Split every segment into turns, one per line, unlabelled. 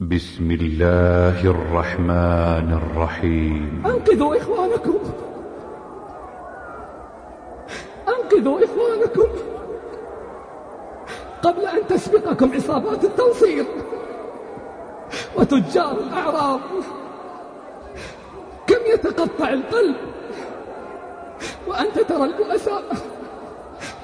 بسم الله الرحمن الرحيم.
أنقذوا إخوانكم. أنقذوا إخوانكم. قبل أن تسبقكم عصابات التنصير. وتجار الأعراض كم يتقطع القلب. وأنت ترى البؤساء.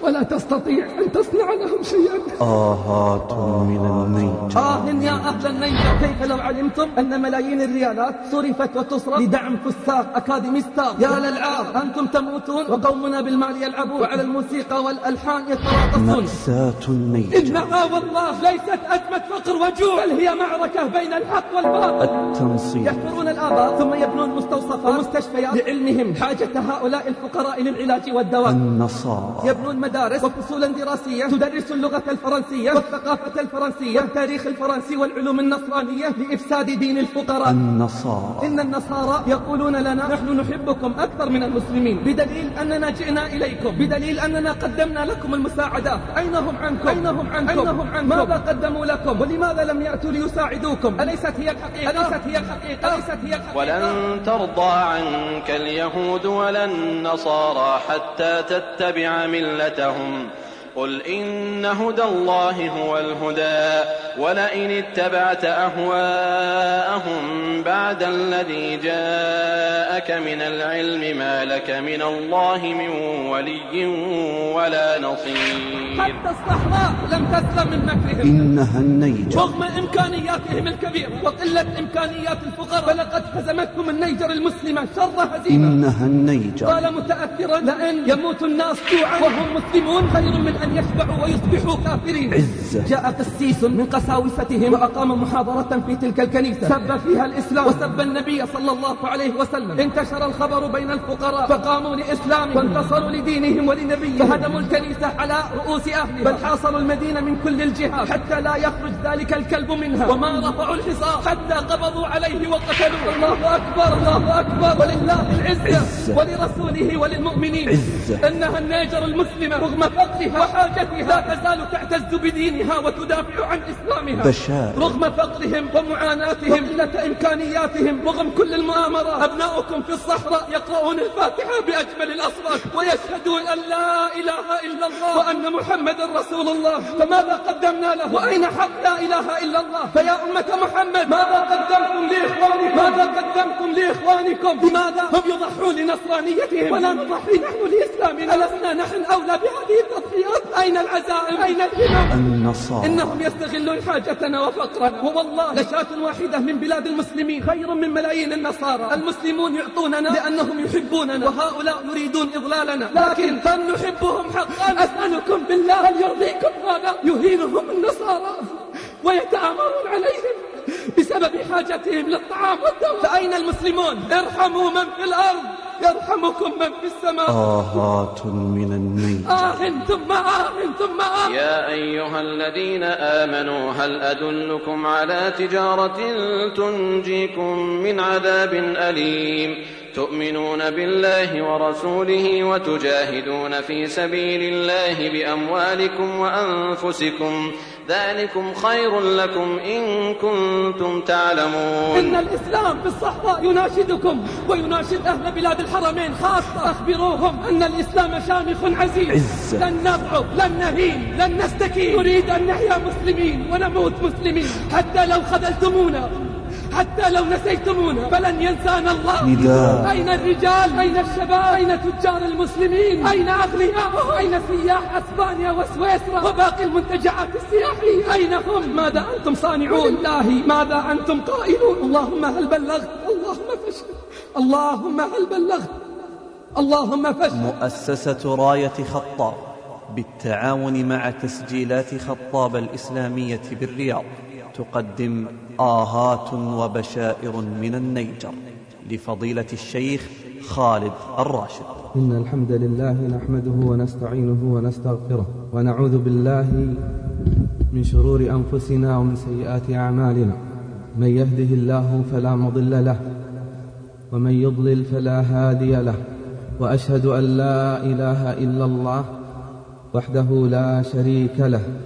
ولا تستطيع أن تصنع لهم شيئا.
آهات من النيجر
آه يا أهل النيجر كيف لو علمتم أن ملايين الريالات صرفت وتصرف لدعم فساق أكاديميستا؟ يا للعار أنتم تموتون وقومنا بالمال يلعبون. وعلى الموسيقى والألحان يتراقصون
مأساة النيجر
إنها والله ليست أزمة فقر وجوع بل هي معركة بين الحق والباطل.
التنصير
يحفرون الآبار ثم يبنون مستوصفات. ومستشفيات. لعلمهم حاجة هؤلاء الفقراء للعلاج والدواء.
النصارى.
يبنون مدارس وفصولا دراسية. تدرس اللغة الفرنسية والثقافة الفرنسية والتاريخ الفرنسي والعلوم النصرانية لإفساد دين الفقراء.
النصارى.
إن النصارى يقولون لنا نحن نحبكم أكثر من المسلمين. بدليل أننا جئنا إليكم. بدليل أننا قدمنا لكم المساعدات أين هم عنكم؟ أين هم عنكم؟ أين هم عنكم؟ ماذا قدموا لكم؟ ولماذا لم يأتوا ليساعدوكم؟ أليست هي الحقيقة؟ أليست هي الحقيقة؟ أليست هي الحقيقة؟
ولن ترضى عنك اليهود ولا النصارى حتى تتبع ملتهم قل إن هدى الله هو الهدى ولئن اتبعت أهواءهم بعد الذي جاءك من العلم ما لك من الله من ولي ولا نصير.
حتى الصحراء لم تسلم من مكرهم.
إنها النيجر.
رغم إمكانياتهم الكبيرة وقلة إمكانيات الفقراء فلقد هزمتهم النيجر المسلمة. شر هزيمة.
إنها النيجر.
قال متأثرا لأن يموت الناس جوعا وهم مسلمون خير من أن يشبعوا ويصبحوا كافرين.
عزة.
جاء قسيس من قساوستهم وأقام محاضرة في تلك الكنيسة. سب فيها الإسلام. وسب النبي صلى الله عليه وسلم. انتشر الخبر بين الفقراء. فقاموا لإسلامهم وانتصروا لدينهم ولنبيهم. فهدموا الكنيسة على رؤوس أهلها. بل حاصروا المدينة من كل الجهات. حتى لا يخرج ذلك الكلب منها. وما رفعوا الحصار. حتى قبضوا عليه وقتلوه. الله أكبر. الله أكبر. ولله العزة.
عزة.
ولرسوله وللمؤمنين.
عزة.
إنها النيجر المسلمة. رغم فقرها وحاجتها تزال تعتز بدينها وتدافع عن إسلامها.
بشائر.
رغم فقرهم ومعاناتهم وقلة إمكانياتهم رغم كل المؤامرات أبناؤكم في الصحراء يقرؤون الفاتحة بأجمل الأصوات ويشهدون أن لا إله إلا الله وأن محمد رسول الله. فماذا قدمنا له؟ وأين حق لا إله إلا الله؟ فيا أمة محمد ماذا قدمتم لإخوانكم؟ ماذا قدمتم لإخوانكم؟ لماذا هم يضحون لنصرانيتهم؟ ولا نضحي نحن لإسلامنا. ألسنا نحن أولى بهذه التضحيات؟ أين العزائم؟ أين الهمم
النصارى.
إنهم يستغلون حاجتنا وفقرنا. ووالله لشاة واحدة من بلاد المسلمين. خير من ملايين النصارى. المسلمون يعطوننا لأنهم يحبوننا. وهؤلاء يريدون إضلالنا. لكن هل نحبهم حقا. أسألكم بالله هل يرضيكم هذا؟ يهينهم النصارى. ويتآمرون عليهم بسبب حاجتهم للطعام والدواء. فأين المسلمون؟ ارحموا من في الأرض. يرحمكم من في السماء.
آهات من النيجر
آه ثم آه ثم آه
يا أيها الذين آمنوا هل أدلكم على تجارة تنجيكم من عذاب أليم؟ تؤمنون بالله ورسوله وتجاهدون في سبيل الله بأموالكم وأنفسكم. ذلكم خير لكم إن كنتم تعلمون.
إن الإسلام في الصحراء يناشدكم ويناشد أهل بلاد الحرمين خاصة أخبروهم أن الإسلام شامخ عزيز.
عزة.
لن نضعف لن نهين لن نستكين. نريد أن نحيا مسلمين ونموت مسلمين. حتى لو خذلتمونا حتى لو نسيتمونا فلن ينسانا الله.
نداء.
أين الرجال؟ أين الشباب؟ أين تجار المسلمين؟ أين أغنياءهم أين سياح أسبانيا وسويسرا وباقي المنتجعات السياحية؟ أين هم؟ ماذا أنتم صانعون؟ لله ماذا أنتم قائلون؟ اللهم هل بلغت؟ اللهم فشل اللهم هل بلغت؟ اللهم فشل
مؤسسة راية خطاب بالتعاون مع تسجيلات خطاب الإسلامية بالرياض. تقدم آهات وبشائر من النيجر لفضيلة الشيخ خالد الراشد.
إن الحمد لله نحمده ونستعينه ونستغفره ونعوذ بالله من شرور أنفسنا ومن سيئات أعمالنا. من يهده الله فلا مضل له ومن يضلل فلا هادي له. وأشهد أن لا إله إلا الله وحده لا شريك له.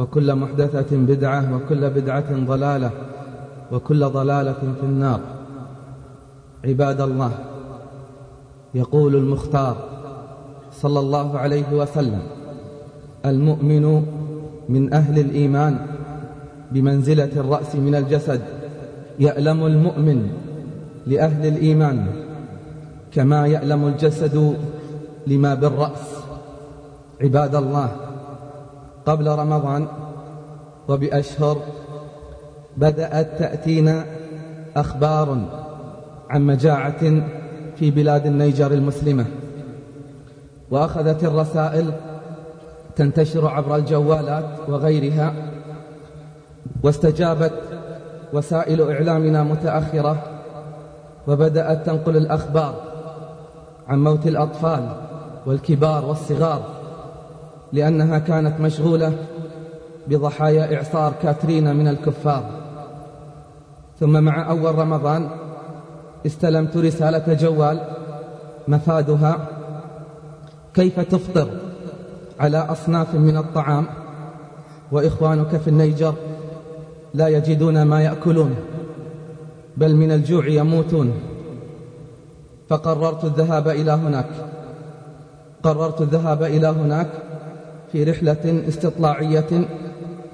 وكل محدثة بدعة وكل بدعة ضلالة وكل ضلالة في النار. عباد الله يقول المختار صلى الله عليه وسلم المؤمن من أهل الإيمان بمنزلة الرأس من الجسد يألم المؤمن لأهل الإيمان كما يألم الجسد لما بالرأس. عباد الله قبل رمضان وبأشهر بدأت تأتينا أخبار عن مجاعة في بلاد النيجر المسلمة وأخذت الرسائل تنتشر عبر الجوالات وغيرها واستجابت وسائل إعلامنا متأخرة وبدأت تنقل الأخبار عن موت الأطفال والكبار والصغار. لأنها كانت مشغولة بضحايا إعصار كاترينا من الكفار. ثم مع أول رمضان استلمت رسالة جوال مفادها كيف تفطر على أصناف من الطعام؟ وإخوانك في النيجر لا يجدون ما يأكلون بل من الجوع يموتون. فقررت الذهاب إلى هناك. قررت الذهاب إلى هناك في رحلة استطلاعية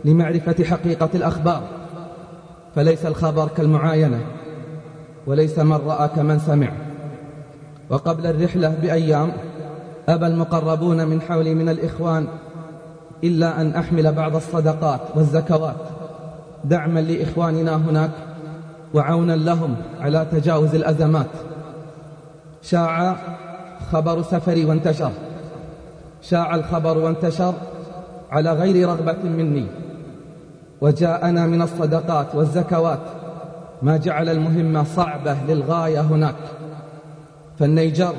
لمعرفة حقيقة الأخبار. فليس الخبر كالمعاينة وليس من رأى كمن سمع. وقبل الرحلة بأيام أبى المقربون من حولي من الإخوان إلا أن أحمل بعض الصدقات والزكوات دعما لإخواننا هناك وعونا لهم على تجاوز الأزمات. شاع خبر سفري وانتشر. شاع الخبر وانتشر على غير رغبة مني وجاءنا من الصدقات والزكوات ما جعل المهمة صعبة للغاية هناك. فالنيجر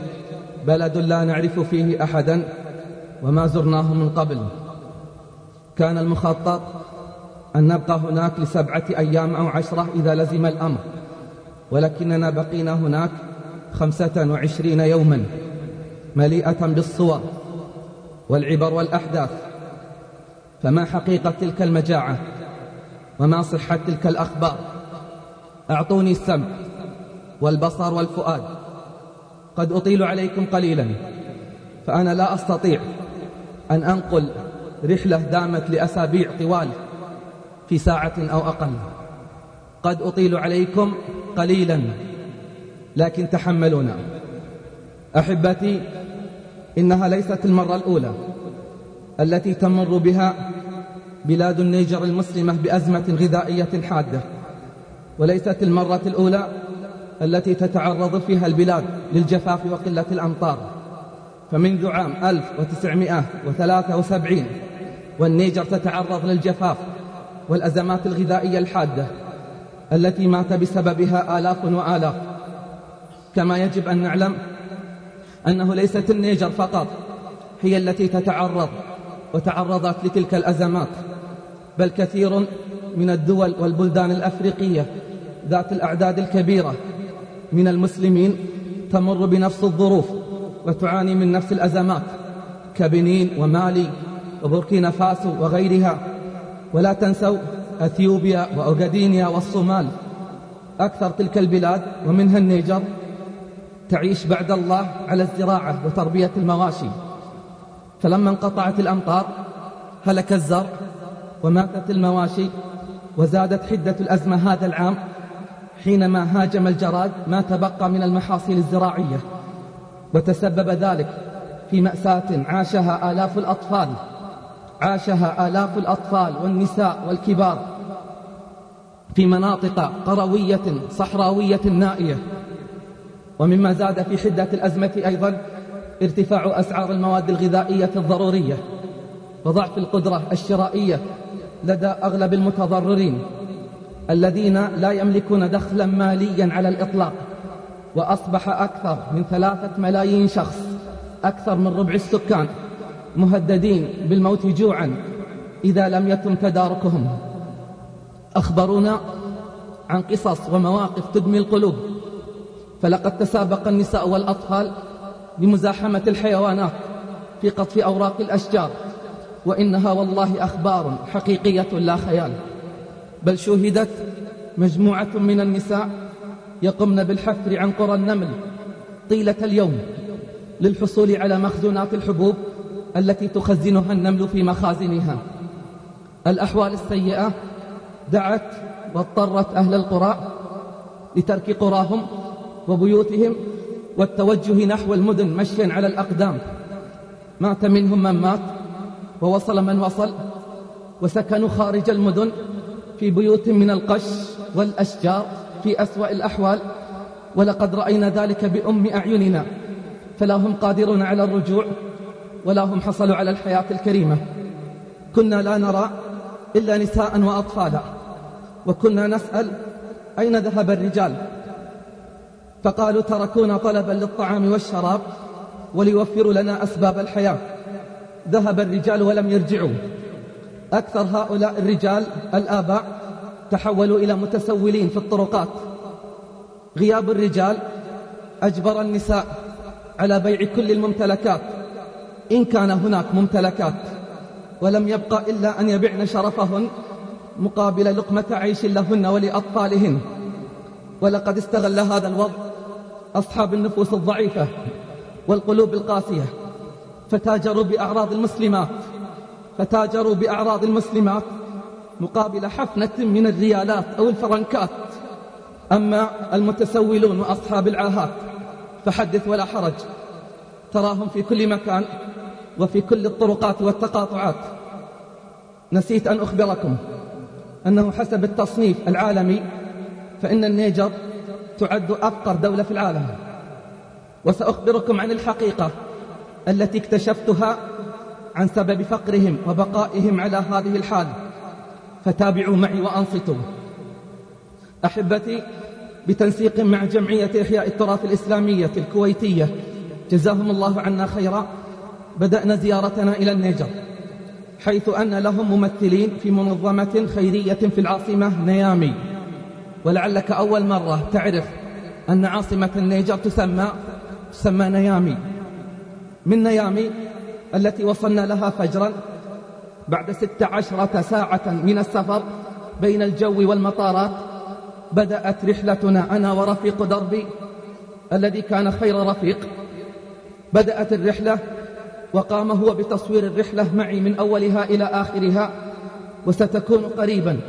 بلد لا نعرف فيه أحدا وما زرناه من قبل. كان المخطط أن نبقى هناك لسبعة أيام أو عشرة إذا لزم الأمر ولكننا بقينا هناك خمسة وعشرين يوما مليئة بالصور. والعبر والأحداث. فما حقيقة تلك المجاعة؟ وما صحة تلك الأخبار؟ أعطوني السمع والبصر والفؤاد. قد أطيل عليكم قليلا فأنا لا أستطيع أن أنقل رحلة دامت لأسابيع طوال في ساعة أو أقل. قد أطيل عليكم قليلا لكن تحملونا. أحبتي إنها ليست المرة الأولى التي تمر بها بلاد النيجر المسلمة بأزمة غذائية حادة. وليست المرة الأولى التي تتعرض فيها البلاد للجفاف وقلة الأمطار. فمنذ عام 1973 والنيجر تتعرض للجفاف والأزمات الغذائية الحادة التي مات بسببها آلاف وآلاف. كما يجب أن نعلم أنه ليست النيجر فقط هي التي تتعرض وتعرضت لتلك الأزمات بل كثير من الدول والبلدان الأفريقية ذات الأعداد الكبيرة من المسلمين تمر بنفس الظروف وتعاني من نفس الأزمات كبنين ومالي وبوركينا فاسو وغيرها. ولا تنسوا أثيوبيا وأوغادينيا والصومال أكثر تلك البلاد ومنها النيجر. تعيش بعد الله على الزراعة وتربية المواشي. فلما انقطعت الأمطار هلك الزرع وماتت المواشي وزادت حدة الأزمة هذا العام حينما هاجم الجراد ما تبقى من المحاصيل الزراعية. وتسبب ذلك في مأساة عاشها آلاف الأطفال عاشها آلاف الأطفال والنساء والكبار في مناطق قروية صحراوية نائية. ومما زاد في حدة الأزمة أيضا ارتفاع أسعار المواد الغذائية الضرورية وضعف القدرة الشرائية لدى أغلب المتضررين الذين لا يملكون دخلا ماليا على الإطلاق وأصبح أكثر من ثلاثة ملايين شخص أكثر من ربع السكان مهددين بالموت جوعا إذا لم يتم تداركهم. أخبرونا عن قصص ومواقف تدمي القلوب. فلقد تسابق النساء والأطفال بمزاحمة الحيوانات في قطف أوراق الأشجار وإنها والله أخبار حقيقية لا خيال. بل شوهدت مجموعة من النساء يقمن بالحفر عن قرى النمل طيلة اليوم للحصول على مخزونات الحبوب التي تخزنها النمل في مخازنها. الأحوال السيئة دعت واضطرت أهل القرى لترك قراهم وبيوتهم والتوجه نحو المدن مشيا على الأقدام. مات منهم من مات ووصل من وصل وسكنوا خارج المدن في بيوت من القش والأشجار في أسوأ الأحوال. ولقد رأينا ذلك بأم أعيننا فلا هم قادرون على الرجوع ولا هم حصلوا على الحياة الكريمة. كنا لا نرى إلا نساء وأطفالا وكنا نسأل أين ذهب الرجال؟ فقالوا تركونا طلبا للطعام والشراب وليوفروا لنا أسباب الحياة. ذهب الرجال ولم يرجعوا. أكثر هؤلاء الرجال الآباء تحولوا إلى متسولين في الطرقات. غياب الرجال أجبر النساء على بيع كل الممتلكات إن كان هناك ممتلكات. ولم يبقى إلا أن يبعن شرفهن مقابل لقمة عيش لهن ولأطفالهن. ولقد استغل هذا الوضع أصحاب النفوس الضعيفة والقلوب القاسية. فتاجروا بأعراض المسلمات فتاجروا بأعراض المسلمات مقابل حفنة من الريالات أو الفرنكات. أما المتسولون وأصحاب العاهات فحدث ولا حرج. تراهم في كل مكان وفي كل الطرقات والتقاطعات. نسيت أن أخبركم أنه حسب التصنيف العالمي فإن النيجر تعد أفقر دولة في العالم. وسأخبركم عن الحقيقة التي اكتشفتها عن سبب فقرهم وبقائهم على هذه الحال. فتابعوا معي وأنصتوا. أحبتي بتنسيق مع جمعية إحياء التراث الإسلامية الكويتية. جزاهم الله عنا خيرا. بدأنا زيارتنا إلى النيجر حيث أن لهم ممثلين في منظمة خيرية في العاصمة نيامي. ولعلك أول مرة تعرف أن عاصمة النيجر تسمى تسمى نيامي. من نيامي التي وصلنا لها فجرا بعد ست عشرة ساعة من السفر بين الجو والمطارات بدأت رحلتنا أنا ورفيق دربي الذي كان خير رفيق. بدأت الرحلة وقام هو بتصوير الرحلة معي من أولها إلى آخرها وستكون قريبا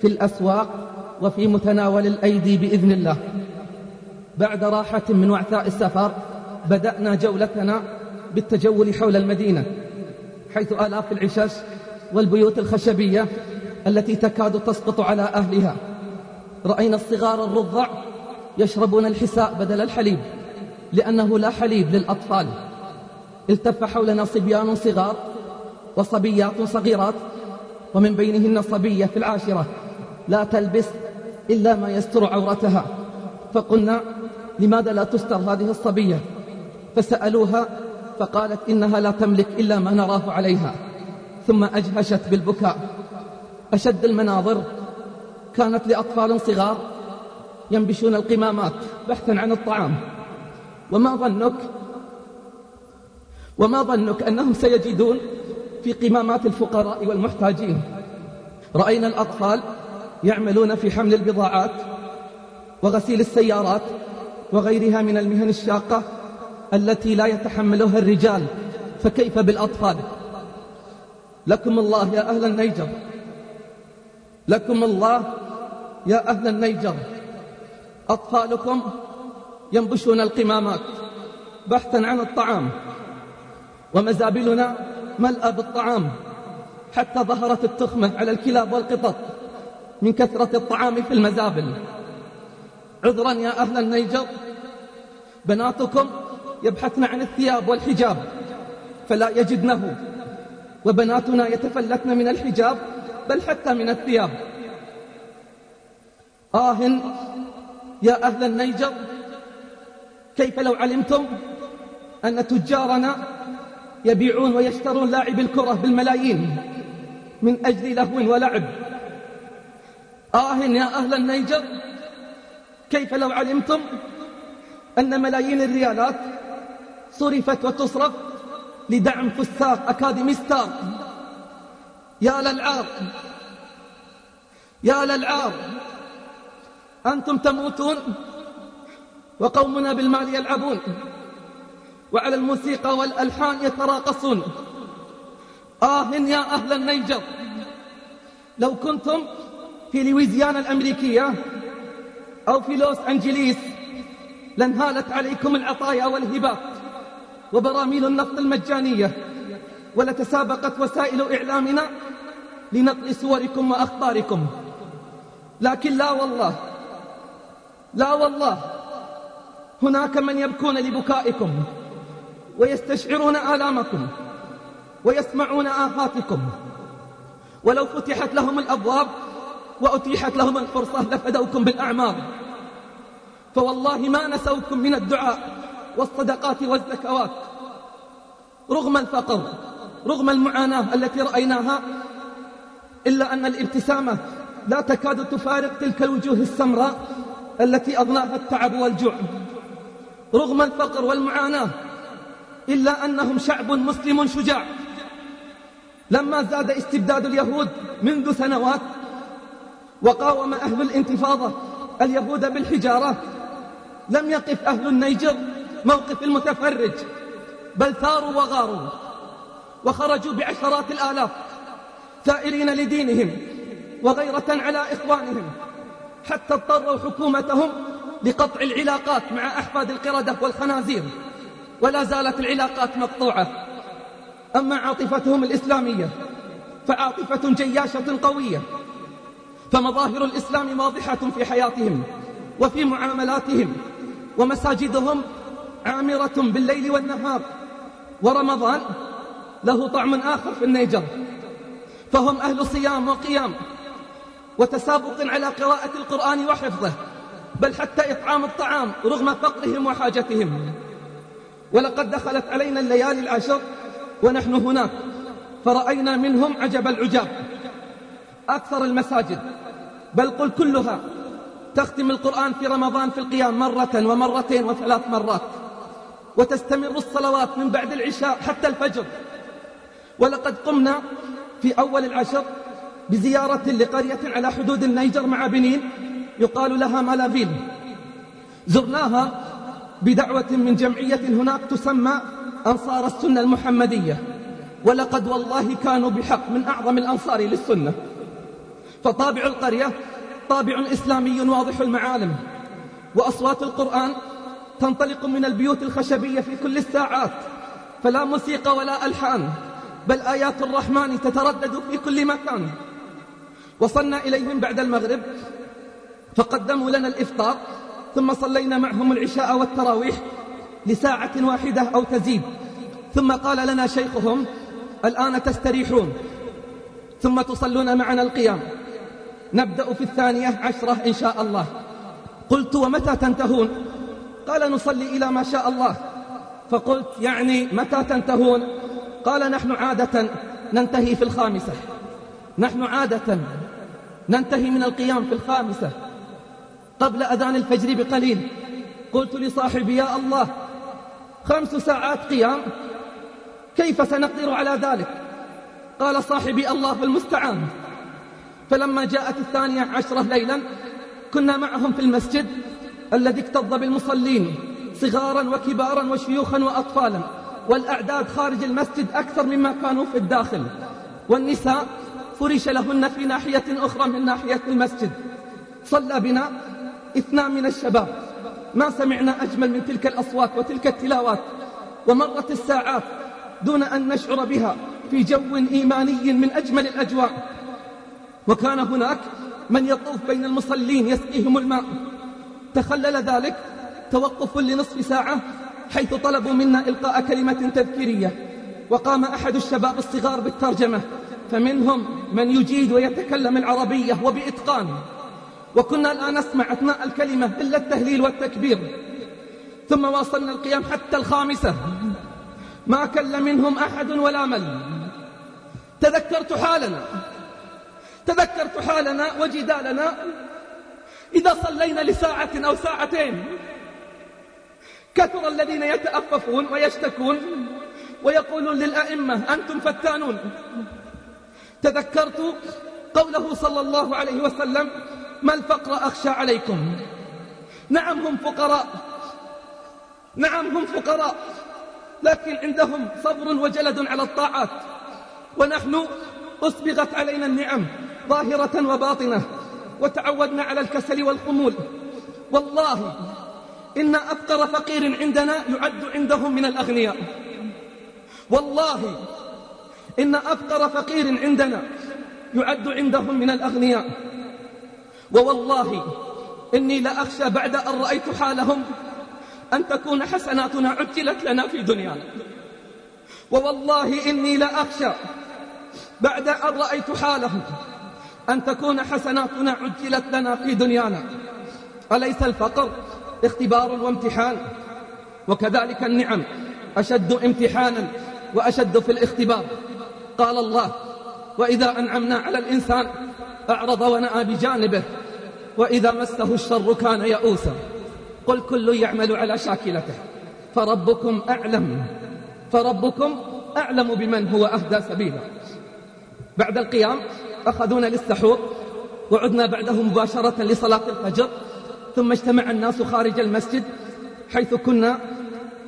في الأسواق وفي متناول الأيدي بإذن الله. بعد راحة من وعثاء السفر بدأنا جولتنا بالتجول حول المدينة حيث آلاف العشش والبيوت الخشبية التي تكاد تسقط على أهلها. رأينا الصغار الرضع يشربون الحساء بدل الحليب لأنه لا حليب للأطفال. التف حولنا صبيان صغار وصبيات صغيرات ومن بينهن صبية في العاشرة. لا تلبس إلا ما يستر عورتها. فقلنا لماذا لا تستر هذه الصبية؟ فسألوها فقالت إنها لا تملك إلا ما نراه عليها. ثم أجهشت بالبكاء. أشد المناظر كانت لأطفال صغار ينبشون القمامات بحثا عن الطعام. وما ظنك؟ وما ظنك أنهم سيجدون في قمامات الفقراء والمحتاجين؟ رأينا الأطفال يعملون في حمل البضاعات وغسيل السيارات وغيرها من المهن الشاقة التي لا يتحملها الرجال فكيف بالأطفال؟ لكم الله يا أهل النيجر. لكم الله يا أهل النيجر. أطفالكم ينبشون القمامات بحثا عن الطعام ومزابلنا ملأى بالطعام حتى ظهرت التخمة على الكلاب والقطط. من كثرة الطعام في المزابل. عذرا يا أهل النيجر بناتكم يبحثن عن الثياب والحجاب فلا يجدنه. وبناتنا يتفلتن من الحجاب بل حتى من الثياب. آه يا أهل النيجر كيف لو علمتم أن تجارنا يبيعون ويشترون لاعب الكرة بالملايين من أجل لهو ولعب؟ آه يا أهل النيجر كيف لو علمتم أن ملايين الريالات صرفت وتصرف لدعم فساق أكاديميستار يا للعار يا للعار أنتم تموتون وقومنا بالمال يلعبون وعلى الموسيقى والألحان يتراقصون. آه يا أهل النيجر لو كنتم في لويزيانا الأمريكية أو في لوس أنجليس لانهالت عليكم العطايا والهبات وبراميل النفط المجانية ولتسابقت وسائل إعلامنا لنقل صوركم وأخباركم. لكن لا والله لا والله هناك من يبكون لبكائكم ويستشعرون آلامكم ويسمعون آهاتكم ولو فتحت لهم الأبواب وأتيحت لهم الفرصة لفدوكم بالأعمار فوالله ما نسوكم من الدعاء والصدقات والزكوات. رغم الفقر رغم المعاناة التي رأيناها إلا أن الابتسامة لا تكاد تفارق تلك الوجوه السمراء التي أضناها التعب والجوع. رغم الفقر والمعاناة إلا أنهم شعب مسلم شجاع. لما زاد استبداد اليهود منذ سنوات وقاوم أهل الانتفاضة اليهود بالحجارة. لم يقف أهل النيجر موقف المتفرج بل ثاروا وغاروا وخرجوا بعشرات الآلاف ثائرين لدينهم وغيرة على إخوانهم حتى اضطروا حكومتهم لقطع العلاقات مع أحفاد القردة والخنازير ولا زالت العلاقات مقطوعة. أما عاطفتهم الإسلامية فعاطفة جياشة قوية فمظاهر الإسلام واضحة في حياتهم وفي معاملاتهم ومساجدهم عامرة بالليل والنهار ورمضان له طعم آخر في النيجر فهم أهل صيام وقيام وتسابق على قراءة القرآن وحفظه بل حتى إطعام الطعام رغم فقرهم وحاجتهم. ولقد دخلت علينا الليالي العشر ونحن هناك فرأينا منهم عجب العجاب. أكثر المساجد بل قل كلها. تختم القرآن في رمضان في القيام مرة ومرتين وثلاث مرات. وتستمر الصلوات من بعد العشاء حتى الفجر. ولقد قمنا في أول العشر بزيارة لقرية على حدود النيجر مع بنين. يقال لها مالافيل زرناها بدعوة من جمعية هناك تسمى أنصار السنة المحمدية. ولقد والله كانوا بحق من أعظم الأنصار للسنة. فطابع القرية طابع إسلامي واضح المعالم وأصوات القرآن تنطلق من البيوت الخشبية في كل الساعات فلا موسيقى ولا ألحان بل آيات الرحمن تتردد في كل مكان. وصلنا إليهم بعد المغرب فقدموا لنا الإفطار ثم صلينا معهم العشاء والتراويح لساعة واحدة أو تزيد. ثم قال لنا شيخهم الآن تستريحون ثم تصلون معنا القيام. نبدأ في الثانية عشرة إن شاء الله. قلت ومتى تنتهون؟ قال نصلي إلى ما شاء الله. فقلت يعني متى تنتهون؟ قال نحن عادة ننتهي في الخامسة. نحن عادة ننتهي من القيام في الخامسة. قبل أذان الفجر بقليل. قلت لصاحبي يا الله خمس ساعات قيام كيف سنقدر على ذلك؟ قال صاحبي الله المستعان. فلما جاءت الثانية عشرة ليلا كنا معهم في المسجد الذي اكتظ بالمصلين صغارا وكبارا وشيوخا وأطفالا والأعداد خارج المسجد أكثر مما كانوا في الداخل. والنساء فرش لهن في ناحية أخرى من ناحية المسجد. صلى بنا اثنان من الشباب. ما سمعنا أجمل من تلك الأصوات وتلك التلاوات. ومرت الساعات دون أن نشعر بها في جو إيماني من أجمل الأجواء. وكان هناك من يطوف بين المصلين يسقيهم الماء. تخلل ذلك توقف لنصف ساعة حيث طلبوا منا إلقاء كلمة تذكيرية. وقام أحد الشباب الصغار بالترجمة فمنهم من يجيد ويتكلم العربية وبإتقان. وكنا الآن نسمع أثناء الكلمة إلا التهليل والتكبير. ثم واصلنا القيام حتى الخامسة. ما كل منهم أحد ولا مل. تذكرت حالنا تذكرت حالنا وجدالنا إذا صلينا لساعة أو ساعتين. كثر الذين يتأففون ويشتكون ويقولون للأئمة أنتم فتانون. تذكرت قوله صلى الله عليه وسلم ما الفقر أخشى عليكم. نعم هم فقراء. نعم هم فقراء. لكن عندهم صبر وجلد على الطاعات. ونحن أسبغت علينا النعم. ظاهرة وباطنة وتعودنا على الكسل والخمول والله إن أفقر فقير عندنا يعد عندهم من الأغنياء. والله إن أفقر فقير عندنا يعد عندهم من الأغنياء. ووالله إني لأخشى بعد أن رأيت حالهم أن تكون حسناتنا عجلت لنا في دنيانا ووالله إني لأخشى بعد أن رأيت حالهم أن تكون حسناتنا عجلت لنا في دنيانا. أليس الفقر اختبار وامتحان؟ وكذلك النعم أشد امتحانا وأشد في الاختبار. قال الله وإذا أنعمنا على الإنسان أعرض ونأى بجانبه وإذا مسه الشر كان يئوسا. قل كل يعمل على شاكلته فربكم أعلم فربكم أعلم بمن هو أهدى سبيلا. بعد القيام أخذونا للسحور وعدنا بعده مباشرة لصلاة الفجر ثم اجتمع الناس خارج المسجد حيث كنا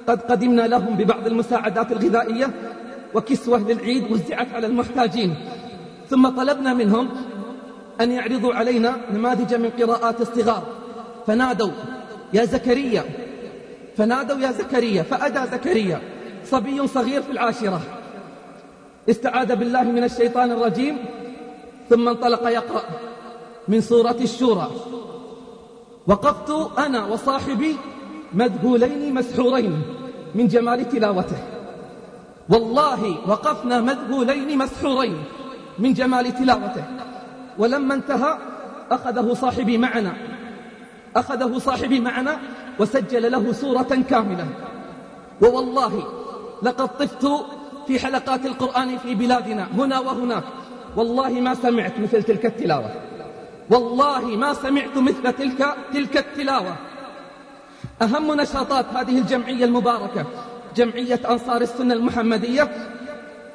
قد قدمنا لهم ببعض المساعدات الغذائية وكسوة للعيد وزعت على المحتاجين. ثم طلبنا منهم أن يعرضوا علينا نماذج من قراءات الصغار. فنادوا يا زكريا! فنادوا يا زكريا! فأدى زكريا صبي صغير في العاشرة. استعاذ بالله من الشيطان الرجيم. ثم انطلق يقرأ من سورة الشورى. وقفت أنا وصاحبي مذهولين مسحورين من جمال تلاوته. والله وقفنا مذهولين مسحورين من جمال تلاوته. ولما انتهى أخذه صاحبي معنا. أخذه صاحبي معنا وسجل له سورة كاملة. ووالله لقد طفت في حلقات القرآن في بلادنا هنا وهناك. والله ما سمعت مثل تلك التلاوة. والله ما سمعت مثل تلك تلك التلاوة. أهم نشاطات هذه الجمعية المباركة جمعية أنصار السنة المحمدية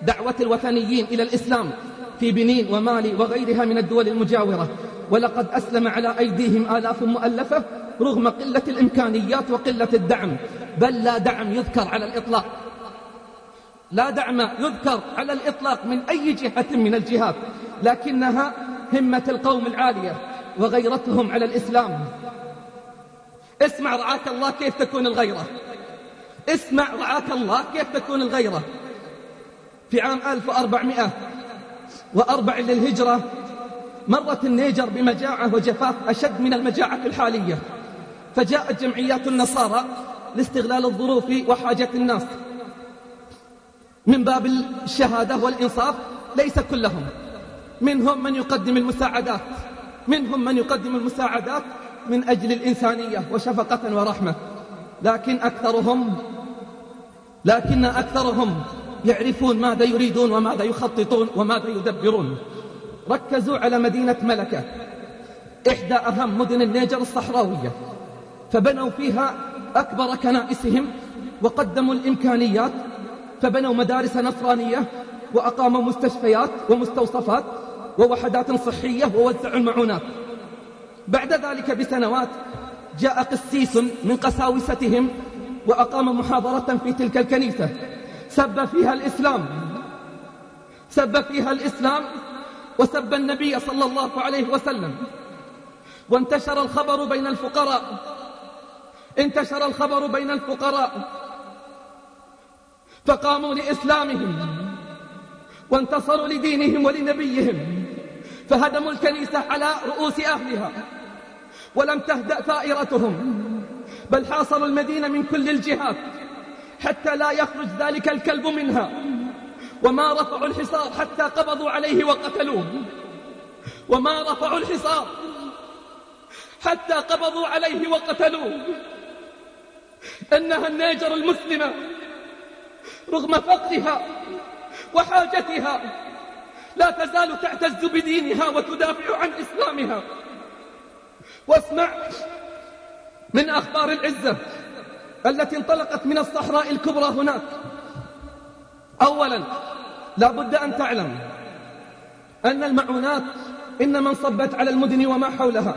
دعوة الوثنيين إلى الإسلام في بنين ومالي وغيرها من الدول المجاورة. ولقد أسلم على أيديهم آلاف مؤلفة رغم قلة الإمكانيات وقلة الدعم بل لا دعم يذكر على الإطلاق. لا دعم يذكر على الإطلاق من أي جهة من الجهات لكنها همة القوم العالية وغيرتهم على الإسلام. اسمع رعاك الله كيف تكون الغيرة. اسمع رعاك الله كيف تكون الغيرة. في عام 1404 للهجرة مرت النيجر بمجاعة وجفاف أشد من المجاعة الحالية فجاءت جمعيات النصارى لاستغلال الظروف وحاجة الناس. من باب الشهادة والإنصاف ليس كلهم. منهم من يقدم المساعدات منهم من يقدم المساعدات من أجل الإنسانية وشفقة ورحمة. لكن أكثرهم لكن أكثرهم يعرفون ماذا يريدون وماذا يخططون وماذا يدبرون. ركزوا على مدينة ملكة إحدى أهم مدن النيجر الصحراوية. فبنوا فيها أكبر كنائسهم وقدموا الإمكانيات فبنوا مدارس نصرانية وأقاموا مستشفيات ومستوصفات ووحدات صحية ووزعوا المعونات. بعد ذلك بسنوات جاء قسيس من قساوستهم وأقام محاضرة في تلك الكنيسة. سب فيها الإسلام. سب فيها الإسلام وسب النبي صلى الله عليه وسلم. وانتشر الخبر بين الفقراء. انتشر الخبر بين الفقراء. فقاموا لإسلامهم وانتصروا لدينهم ولنبيهم فهدموا الكنيسة على رؤوس أهلها ولم تهدأ ثائرتهم بل حاصروا المدينة من كل الجهات حتى لا يخرج ذلك الكلب منها وما رفعوا الحصار حتى قبضوا عليه وقتلوه وما رفعوا الحصار حتى قبضوا عليه وقتلوه. إنها النيجر المسلمة. رغم فقرها وحاجتها لا تزال تعتز بدينها وتدافع عن إسلامها. واسمع من أخبار العزة التي انطلقت من الصحراء الكبرى هناك. أولا لا بد أن تعلم أن المعونات إنما انصبت على المدن وما حولها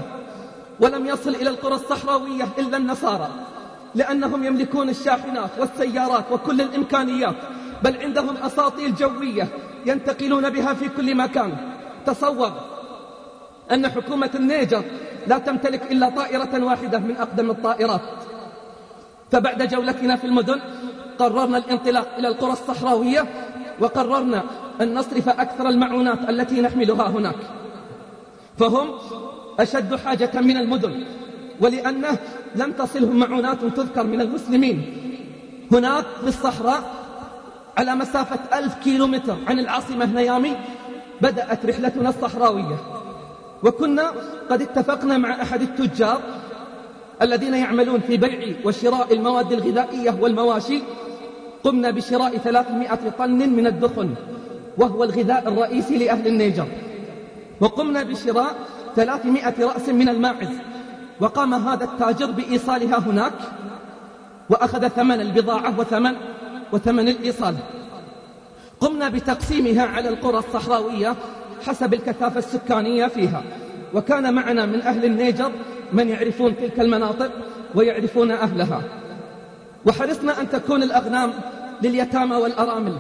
ولم يصل إلى القرى الصحراوية إلا النصارى. لأنهم يملكون الشاحنات والسيارات وكل الإمكانيات بل عندهم أساطيل جوية ينتقلون بها في كل مكان. تصور أن حكومة النيجر لا تمتلك إلا طائرة واحدة من أقدم الطائرات. فبعد جولتنا في المدن قررنا الانطلاق إلى القرى الصحراوية وقررنا أن نصرف أكثر المعونات التي نحملها هناك. فهم أشد حاجة من المدن ولأنه لم تصلهم معونات تذكر من المسلمين. هناك في الصحراء على مسافة ألف كيلومتر عن العاصمة نيامي بدأت رحلتنا الصحراوية. وكنا قد اتفقنا مع أحد التجار الذين يعملون في بيع وشراء المواد الغذائية والمواشي. قمنا بشراء 300 طن من الدخن وهو الغذاء الرئيسي لأهل النيجر. وقمنا بشراء 300 رأس من الماعز. وقام هذا التاجر بإيصالها هناك وأخذ ثمن البضاعة وثمن وثمن الإيصال. قمنا بتقسيمها على القرى الصحراوية حسب الكثافة السكانية فيها. وكان معنا من أهل النيجر من يعرفون تلك المناطق ويعرفون أهلها. وحرصنا أن تكون الأغنام لليتامى والأرامل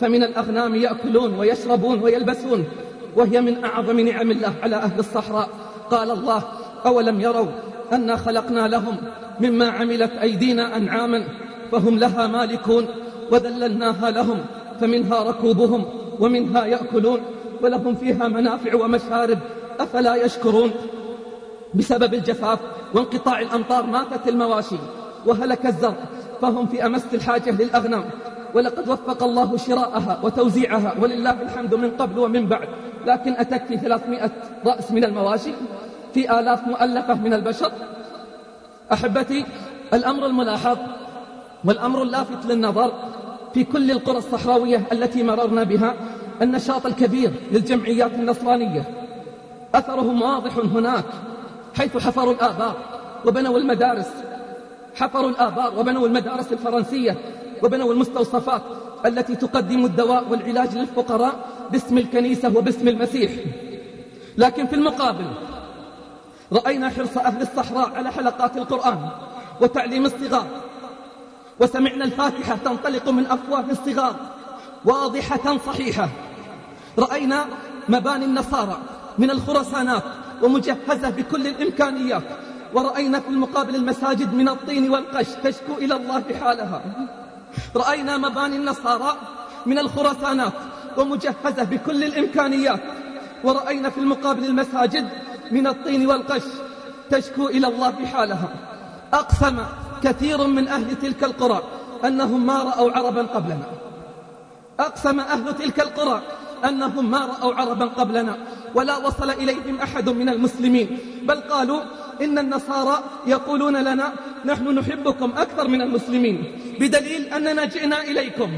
فمن الأغنام يأكلون ويشربون ويلبسون وهي من أعظم نعم الله على أهل الصحراء. قال الله أولم يروا أنا خلقنا لهم مما عملت أيدينا أنعاما فهم لها مالكون وذللناها لهم فمنها ركوبهم ومنها يأكلون ولهم فيها منافع ومشارب أفلا يشكرون بسبب الجفاف وانقطاع الأمطار ماتت المواشي وهلك الزرع فهم في أمس الحاجة للأغنام ولقد وفق الله شراءها وتوزيعها ولله الحمد من قبل ومن بعد لكن أتكفي 300 رأس من المواشي في آلاف مؤلفة من البشر. أحبتي الأمر الملاحظ والأمر اللافت للنظر في كل القرى الصحراوية التي مررنا بها النشاط الكبير للجمعيات النصرانية أثرهم واضح هناك حيث حفروا الآبار وبنوا المدارس. حفروا الآبار وبنوا المدارس الفرنسية وبنوا المستوصفات التي تقدم الدواء والعلاج للفقراء باسم الكنيسة وباسم المسيح. لكن في المقابل رأينا حرص أهل الصحراء على حلقات القرآن وتعليم الصغار وسمعنا الفاتحة تنطلق من أفواه الصغار واضحة صحيحة. رأينا مباني النصارى من الخرسانات ومجهزة بكل الإمكانيات ورأينا في المقابل المساجد من الطين والقش تشكو إلى الله حالها. رأينا مباني النصارى من الخرسانات ومجهزة بكل الإمكانيات ورأينا في المقابل المساجد من الطين والقش تشكو إلى الله حالها أقسم كثير من أهل تلك القرى أنهم ما رأوا عربا قبلنا. أقسم أهل تلك القرى أنهم ما رأوا عربا قبلنا. ولا وصل إليهم أحد من المسلمين. بل قالوا إن النصارى يقولون لنا نحن نحبكم أكثر من المسلمين. بدليل أننا جئنا إليكم.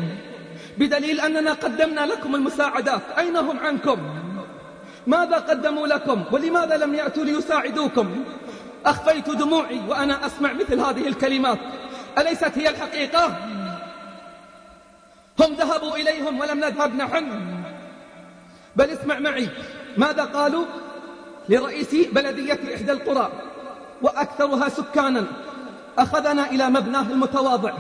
بدليل أننا قدمنا لكم المساعدات. أين هم عنكم؟ ماذا قدموا لكم ولماذا لم يأتوا ليساعدوكم؟ أخفيت دموعي وأنا أسمع مثل هذه الكلمات. أليست هي الحقيقة؟ هم ذهبوا إليهم ولم نذهب نحن. بل اسمع معي. ماذا قالوا؟ لرئيس بلدية إحدى القرى وأكثرها سكانا. أخذنا إلى مبناه المتواضع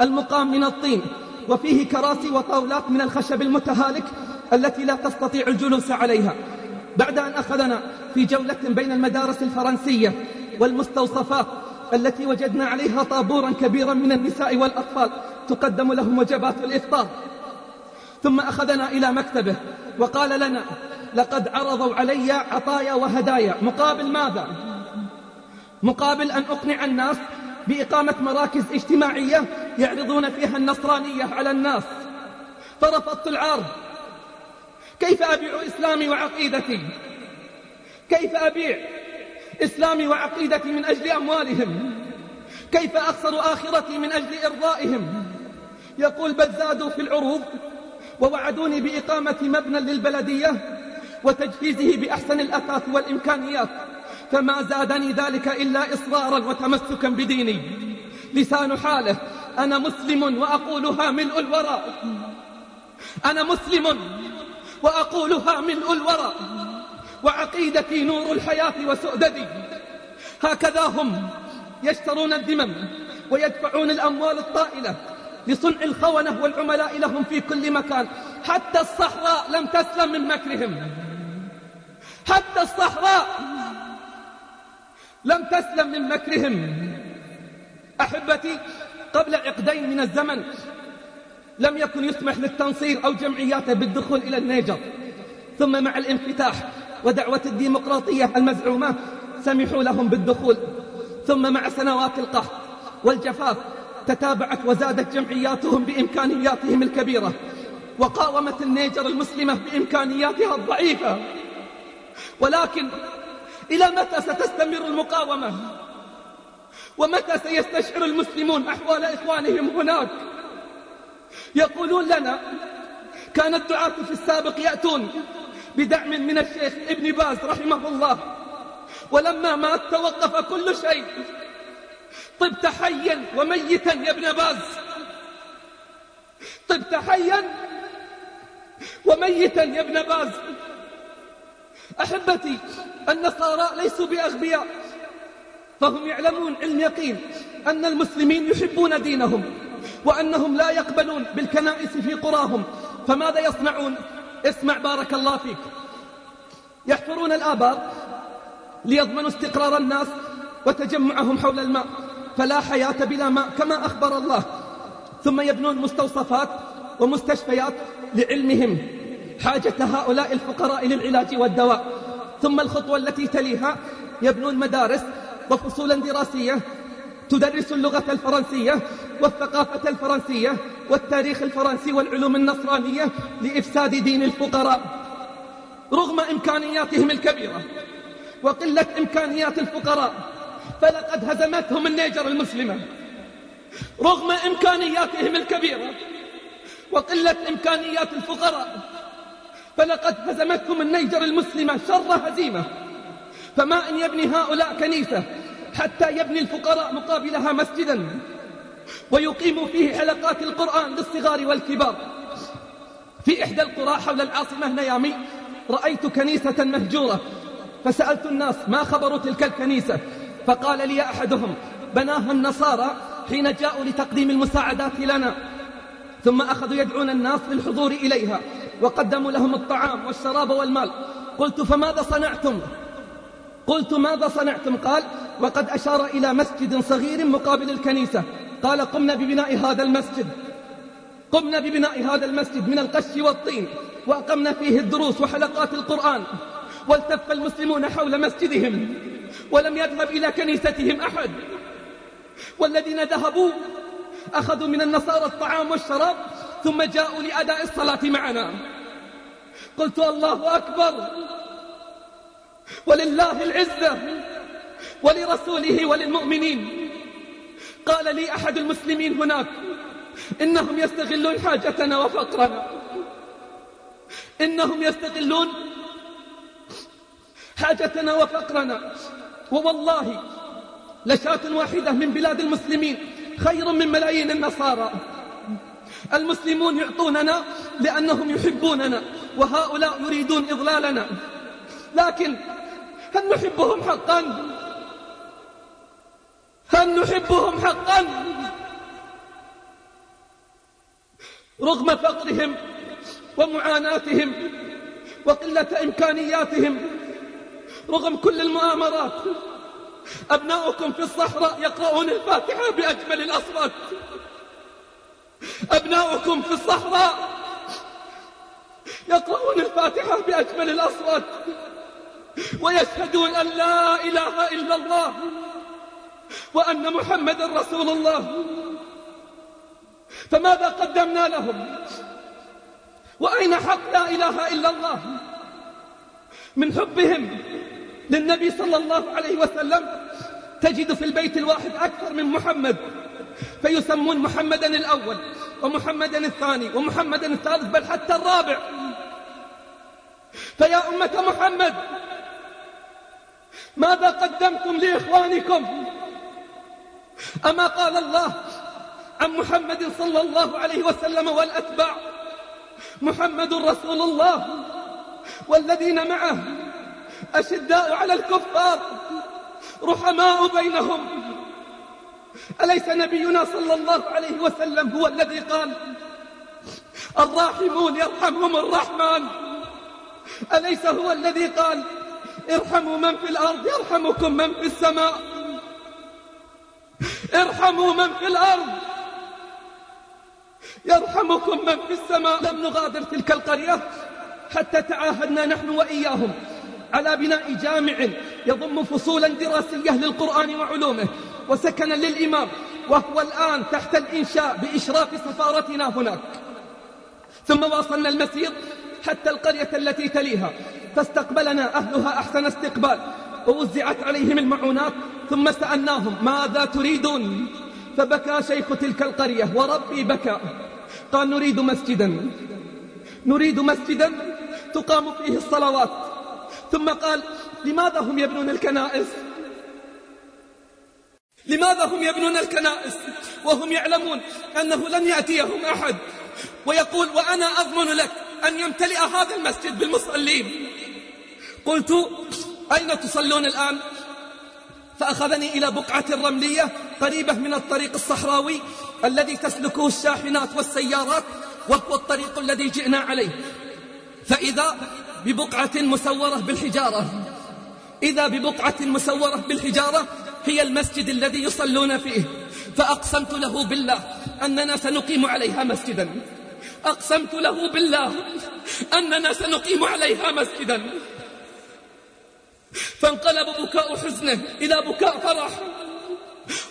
المقام من الطين وفيه كراسي وطاولات من الخشب المتهالك التي لا تستطيع الجلوس عليها. بعد أن أخذنا في جولة بين المدارس الفرنسية والمستوصفات التي وجدنا عليها طابورا كبيرا من النساء والأطفال تقدم لهم وجبات الإفطار. ثم أخذنا إلى مكتبه وقال لنا لقد عرضوا علي عطايا وهدايا. مقابل ماذا؟ مقابل أن أقنع الناس بإقامة مراكز اجتماعية يعرضون فيها النصرانية على الناس. فرفضت العرض. كيف أبيع إسلامي وعقيدتي؟ كيف أبيع إسلامي وعقيدتي من أجل أموالهم؟ كيف أخسر آخرتي من أجل إرضائهم؟ يقول بل زادوا في العروض ووعدوني بإقامة مبنى للبلدية وتجهيزه بأحسن الأثاث والإمكانيات فما زادني ذلك إلا إصرارا وتمسكا بديني. لسان حاله أنا مسلم وأقولها ملء الورى أنا مسلم وأقولها ملء الورى. وعقيدتي نور الحياة وسؤددي. هكذا هم يشترون الذمم ويدفعون الأموال الطائلة لصنع الخونة والعملاء لهم في كل مكان. حتى الصحراء لم تسلم من مكرهم. حتى الصحراء لم تسلم من مكرهم. أحبتي قبل عقدين من الزمن لم يكن يسمح للتنصير أو جمعياته بالدخول إلى النيجر. ثم مع الانفتاح ودعوة الديمقراطية المزعومة سمحوا لهم بالدخول. ثم مع سنوات القحط والجفاف تتابعت وزادت جمعياتهم بإمكانياتهم الكبيرة وقاومت النيجر المسلمة بإمكانياتها الضعيفة. ولكن إلى متى ستستمر المقاومة؟ ومتى سيستشعر المسلمون أحوال إخوانهم هناك؟ يقولون لنا كان الدعاة في السابق يأتون بدعم من الشيخ ابن باز رحمه الله. ولما مات توقف كل شيء. طبت حيا وميتا يا ابن باز. طبت حيا وميتا يا ابن باز. أحبتي النصارى ليسوا بأغبياء. فهم يعلمون علم يقين أن المسلمين يحبون دينهم. وأنهم لا يقبلون بالكنائس في قراهم. فماذا يصنعون؟ اسمع بارك الله فيك. يحفرون الآبار ليضمنوا استقرار الناس وتجمعهم حول الماء. فلا حياة بلا ماء كما أخبر الله. ثم يبنون مستوصفات ومستشفيات لعلمهم. حاجة هؤلاء الفقراء للعلاج والدواء. ثم الخطوة التي تليها يبنون مدارس وفصولا دراسية تدرس اللغة الفرنسية والثقافة الفرنسية والتاريخ الفرنسي والعلوم النصرانية لإفساد دين الفقراء. رغم إمكانياتهم الكبيرة وقلة إمكانيات الفقراء فلقد هزمتهم النيجر المسلمة. رغم إمكانياتهم الكبيرة وقلة إمكانيات الفقراء فلقد هزمتهم النيجر المسلمة شر هزيمة. فما إن يبني هؤلاء كنيسة حتى يبني الفقراء مقابلها مسجدا ويقيم فيه حلقات القرآن للصغار والكبار. في إحدى القرى حول العاصمة نيامي رأيت كنيسة مهجورة فسألت الناس ما خبر تلك الكنيسة فقال لي أحدهم بناها النصارى حين جاءوا لتقديم المساعدات لنا ثم أخذوا يدعون الناس للحضور إليها وقدموا لهم الطعام والشراب والمال. قلت فماذا صنعتم؟ قلت ماذا صنعتم؟ قال وقد أشار إلى مسجد صغير مقابل الكنيسة. قال قمنا ببناء هذا المسجد. قمنا ببناء هذا المسجد من القش والطين وأقمنا فيه الدروس وحلقات القرآن. والتف المسلمون حول مسجدهم ولم يذهب إلى كنيستهم أحد. والذين ذهبوا أخذوا من النصارى الطعام والشراب ثم جاءوا لأداء الصلاة معنا. قلت الله أكبر. ولله العزة ولرسوله وللمؤمنين. قال لي أحد المسلمين هناك إنهم يستغلون حاجتنا وفقرنا. إنهم يستغلون حاجتنا وفقرنا. ووالله لشاة واحدة من بلاد المسلمين خير من ملايين النصارى. المسلمون يعطوننا لأنهم يحبوننا وهؤلاء يريدون إضلالنا. لكن هل نحبهم حقا؟ هل نحبهم حقا؟ رغم فقرهم ومعاناتهم وقلة إمكانياتهم رغم كل المؤامرات أبناؤكم في الصحراء يقرؤون الفاتحة بأجمل الأصوات. أبناؤكم في الصحراء يقرؤون الفاتحة بأجمل الأصوات. ويشهدون أن لا إله إلا الله وأن محمد رسول الله. فماذا قدمنا لهم؟ وأين حق لا إله إلا الله؟ من حبهم للنبي صلى الله عليه وسلم تجد في البيت الواحد أكثر من محمد فيسمون محمدا الأول ومحمدا الثاني ومحمدا الثالث بل حتى الرابع. فيا أمة محمد ماذا قدمتم لإخوانكم؟ أما قال الله عن محمد صلى الله عليه وسلم والأتباع محمد رسول الله والذين معه أشداء على الكفار رحماء بينهم. أليس نبينا صلى الله عليه وسلم هو الذي قال الراحمون يرحمهم الرحمن؟ أليس هو الذي قال ارحموا من في الأرض يرحمكم من في السماء. ارحموا من في الأرض. يرحمكم من في السماء. لم نغادر تلك القرية حتى تعاهدنا نحن وإياهم على بناء جامع يضم فصولا دراسية للقرآن وعلومه وسكنا للإمام وهو الآن تحت الإنشاء بإشراف سفارتنا هناك. ثم واصلنا المسير حتى القرية التي تليها. فاستقبلنا أهلها أحسن استقبال. ووزعت عليهم المعونات ثم سألناهم ماذا تريدون؟ فبكى شيخ تلك القرية وربي بكى. قال نريد مسجدا. نريد مسجدا؟ تقام فيه الصلوات. ثم قال لماذا هم يبنون الكنائس؟ لماذا هم يبنون الكنائس؟ وهم يعلمون أنه لن يأتيهم أحد. ويقول وأنا أضمن لك أن يمتلئ هذا المسجد بالمصلين. قلت أين تصلون الآن؟ فأخذني إلى بقعة رملية قريبة من الطريق الصحراوي الذي تسلكه الشاحنات والسيارات وهو الطريق الذي جئنا عليه. فإذا ببقعة مسورة بالحجارة إذا ببقعة مسورة بالحجارة هي المسجد الذي يصلون فيه. فأقسمت له بالله أننا سنقيم عليها مسجدا. أقسمت له بالله أننا سنقيم عليها مسجدا. فانقلب بكاء حزنه إلى بكاء فرح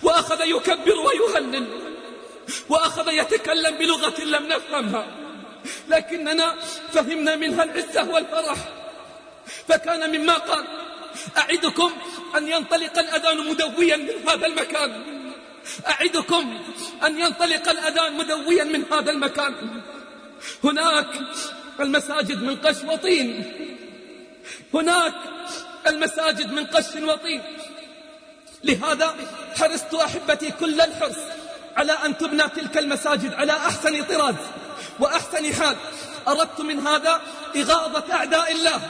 وأخذ يكبر ويهلل وأخذ يتكلم بلغة لم نفهمها. لكننا فهمنا منها العزة والفرح فكان مما قال أعدكم أن ينطلق الأذان مدويا من هذا المكان. أعدكم أن ينطلق الأذان مدويا من هذا المكان. هناك المساجد من قش وطين. هناك المساجد من قش وطين. لهذا حرصت أحبتي كل الحرص على أن تبنى تلك المساجد على أحسن طراز وأحسن حال. أردت من هذا إغاظة أعداء الله.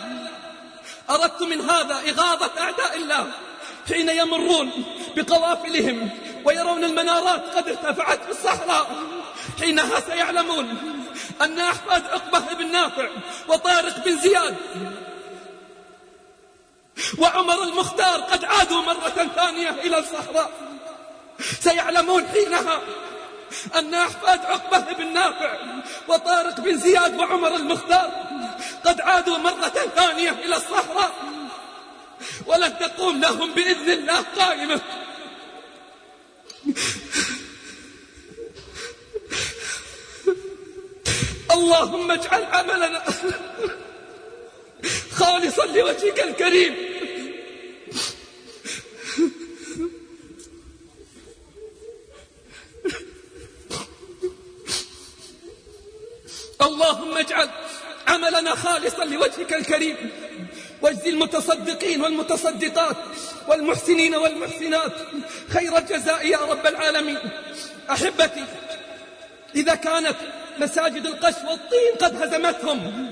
أردت من هذا إغاظة أعداء الله حين يمرون بقوافلهم ويرون المنارات قد ارتفعت في الصحراء. حينها سيعلمون أن أحفاد عقبة بن نافع وطارق بن زياد وعمر المختار قد عادوا مرة ثانية إلى الصحراء. سيعلمون حينها أن أحفاد عقبة بن نافع وطارق بن زياد وعمر المختار قد عادوا مرة ثانية إلى الصحراء. ولن تقوم لهم بإذن الله قائمة. اللهم اجعل عملنا خالصا لوجهك الكريم. اللهم اجعل عملنا خالصا لوجهك الكريم. واجزي المتصدقين والمتصدقات والمحسنين والمحسنات خير الجزاء يا رب العالمين. أحبتي إذا كانت مساجد القش والطين قد هزمتهم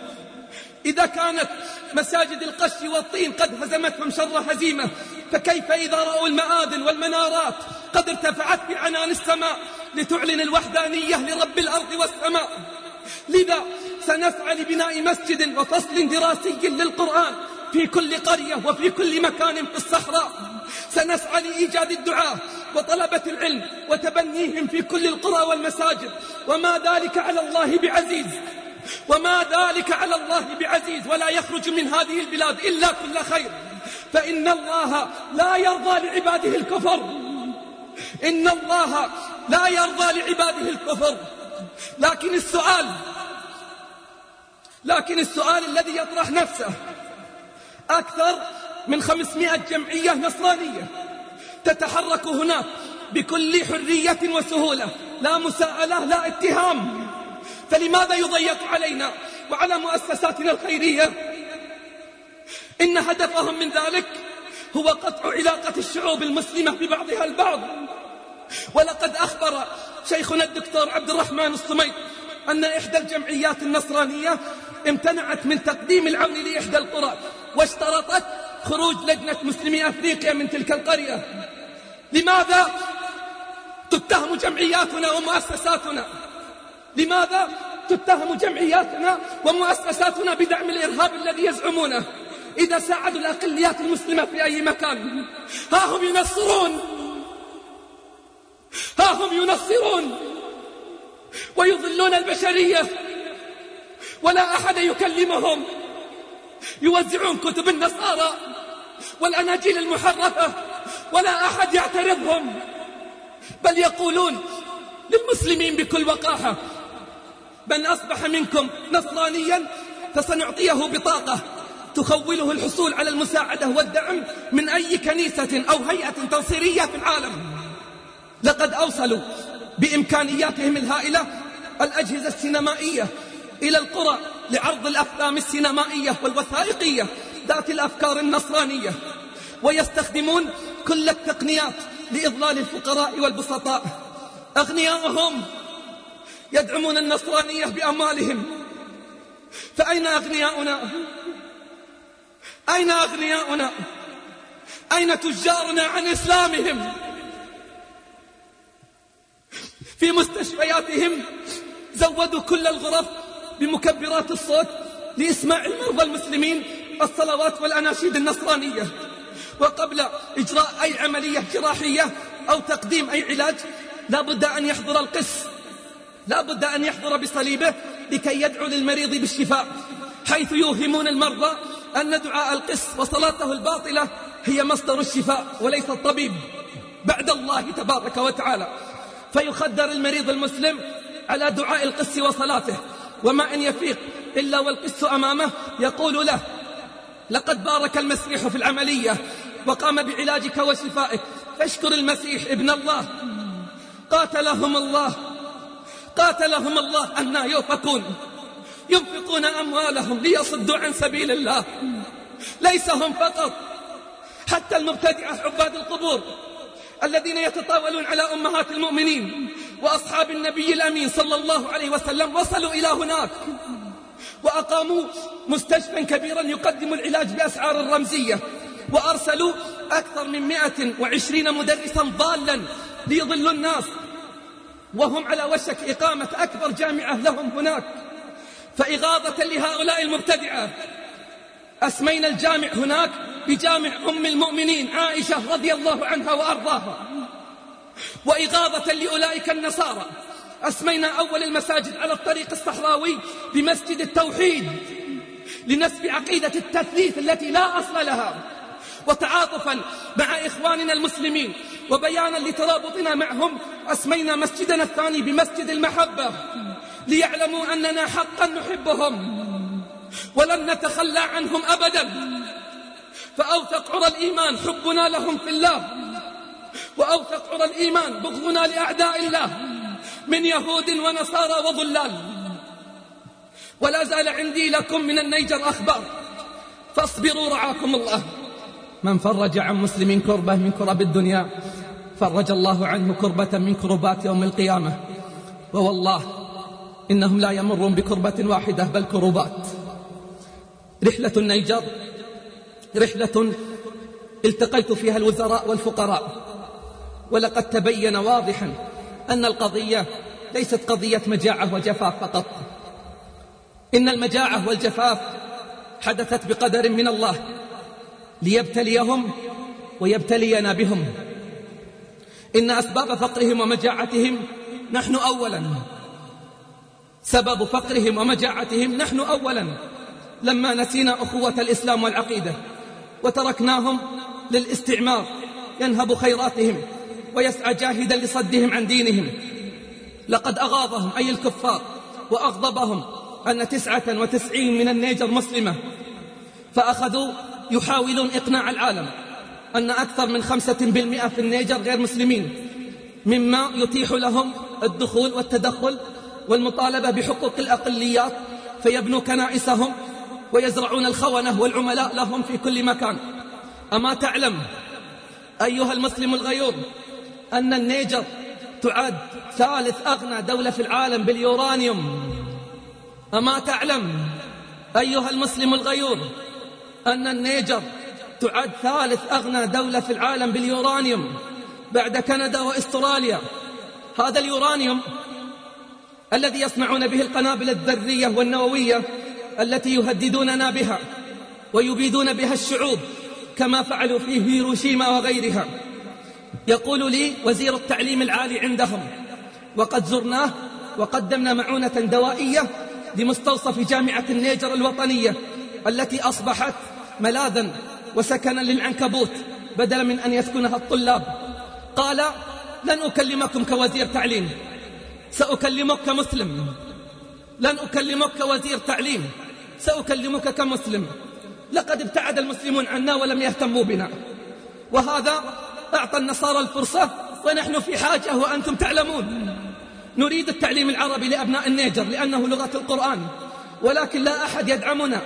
إذا كانت مساجد القش والطين قد هزمتهم شر هزيمة فكيف إذا رأوا المآذن والمنارات قد ارتفعت بعنان السماء لتعلن الوحدانية لرب الأرض والسماء؟ لذا سنسعى لبناء مسجد وفصل دراسي للقرآن في كل قرية وفي كل مكان في الصحراء. سنسعى لإيجاد الدعاة وطلبة العلم وتبنيهم في كل القرى والمساجد. وما ذلك على الله بعزيز. وما ذلك على الله بعزيز. ولا يخرج من هذه البلاد إلا كل خير. فإن الله لا يرضى لعباده الكفر. إن الله لا يرضى لعباده الكفر. لكن السؤال لكن السؤال الذي يطرح نفسه أكثر من خمسمائة جمعية نصرانية تتحرك هناك بكل حرية وسهولة. لا مساءلة لا اتهام. فلماذا يضيق علينا وعلى مؤسساتنا الخيرية؟ إن هدفهم من ذلك هو قطع علاقة الشعوب المسلمة ببعضها البعض. ولقد أخبر شيخنا الدكتور عبد الرحمن الصميت أن إحدى الجمعيات النصرانية امتنعت من تقديم العون لإحدى القرى. واشترطت خروج لجنة مسلمي أفريقيا من تلك القرية. لماذا تتهم جمعياتنا ومؤسساتنا؟ لماذا تتهم جمعياتنا ومؤسساتنا بدعم الإرهاب الذي يزعمونه؟ إذا ساعدوا الأقليات المسلمة في أي مكان. ها هم ينصرون! ها هم ينصرون! ويضلون البشرية! ولا أحد يكلمهم! يوزعون كتب النصارى والأناجيل المحرفة ولا أحد يعترضهم بل يقولون للمسلمين بكل وقاحة من أصبح منكم نصرانيا فسنعطيه بطاقة تخوله الحصول على المساعدة والدعم من أي كنيسة أو هيئة تنصيرية في العالم. لقد أوصلوا بإمكانياتهم الهائلة الأجهزة السينمائية إلى القرى لعرض الأفلام السينمائية والوثائقية ذات الأفكار النصرانية. ويستخدمون كل التقنيات لإضلال الفقراء والبسطاء. أغنياءهم يدعمون النصرانية بأموالهم. فأين أغنياؤنا؟ أين أغنياؤنا؟ أين تجارنا عن إسلامهم؟ في مستشفياتهم زودوا كل الغرف بمكبرات الصوت لإسماع المرضى المسلمين الصلوات والأناشيد النصرانية. وقبل إجراء أي عملية جراحية أو تقديم أي علاج لا بد أن يحضر القس. لا بد أن يحضر بصليبه لكي يدعو للمريض بالشفاء حيث يوهمون المرضى أن دعاء القس وصلاته الباطلة هي مصدر الشفاء وليس الطبيب. بعد الله تبارك وتعالى. فيخدر المريض المسلم على دعاء القس وصلاته. وما إن يفيق إلا والقس أمامه يقول له لقد بارك المسيح في العملية وقام بعلاجك وشفائك فاشكر المسيح ابن الله. قاتلهم الله قاتلهم الله أنا يوفكون ينفقون أموالهم ليصدوا عن سبيل الله ليس هم فقط حتى المبتدعة عباد القبور الذين يتطاولون على أمهات المؤمنين وأصحاب النبي الأمين صلى الله عليه وسلم وصلوا إلى هناك وأقاموا مستشفى كبيرا يقدم العلاج بأسعار الرمزية وأرسلوا أكثر من 120 مدرسا ضالا ليضلوا الناس وهم على وشك إقامة أكبر جامعة لهم هناك فإغاظة لهؤلاء المبتدعة. أسمينا الجامع هناك بجامع أم المؤمنين عائشة رضي الله عنها وأرضاها. وإغاظة لأولئك النصارى. أسمينا أول المساجد على الطريق الصحراوي بمسجد التوحيد لنسب عقيدة التثليث التي لا أصل لها. وتعاطفا مع إخواننا المسلمين وبيانا لترابطنا معهم أسمينا مسجدنا الثاني بمسجد المحبة ليعلموا أننا حقا نحبهم ولن نتخلى عنهم أبدا. فأوثق عرى الإيمان حبنا لهم في الله. وأوثق عرى الإيمان بغضنا لأعداء الله من يهود ونصارى وضلال. ولا زال عندي لكم من النيجر أخبار. فاصبروا رعاكم الله. من فرج عن مسلم كربة من كرب الدنيا فرج الله عنه كربة من كربات يوم القيامة. ووالله إنهم لا يمرون بكربة واحدة بل كربات. رحلة النيجر رحلة التقيت فيها الوزراء والفقراء. ولقد تبين واضحا أن القضية ليست قضية مجاعة وجفاف فقط. إن المجاعة والجفاف حدثت بقدر من الله ليبتليهم ويبتلينا بهم. إن أسباب فقرهم ومجاعتهم نحن أولا. سبب فقرهم ومجاعتهم نحن أولا. لما نسينا أخوة الإسلام والعقيدة وتركناهم للاستعمار ينهب خيراتهم. ويسعى جاهدا لصدهم عن دينهم. لقد أغاضهم أي الكفار وأغضبهم أن تسعة وتسعين من النيجر مسلمة. فأخذوا يحاولون إقناع العالم أن أكثر من خمسة بالمئة في النيجر غير مسلمين مما يتيح لهم الدخول والتدخل والمطالبة بحقوق الأقليات فيبنوا كنائسهم ويزرعون الخونة والعملاء لهم في كل مكان. أما تعلم أيها المسلم الغيور أن النيجر تعد ثالث أغنى دولة في العالم باليورانيوم. أما تعلم أيها المسلم الغيور أن النيجر تعد ثالث أغنى دولة في العالم باليورانيوم بعد كندا وإستراليا. هذا اليورانيوم الذي يصنعون به القنابل الذرية والنووية التي يهددوننا بها ويبيدون بها الشعوب كما فعلوا في هيروشيما وغيرها. يقول لي وزير التعليم العالي عندهم وقد زرناه وقدمنا معونة دوائية لمستوصف جامعة النيجر الوطنية التي أصبحت ملاذا وسكنا للعنكبوت بدلا من أن يسكنها الطلاب. قال لن أكلمكم كوزير تعليم سأكلمك كمسلم لن أكلمك كوزير تعليم سأكلمك كمسلم لقد ابتعد المسلمون عنا ولم يهتموا بنا وهذا أعطى النصارى الفرصة ونحن في حاجة وأنتم تعلمون. نريد التعليم العربي لأبناء النيجر لأنه لغة القرآن. ولكن لا أحد يدعمنا.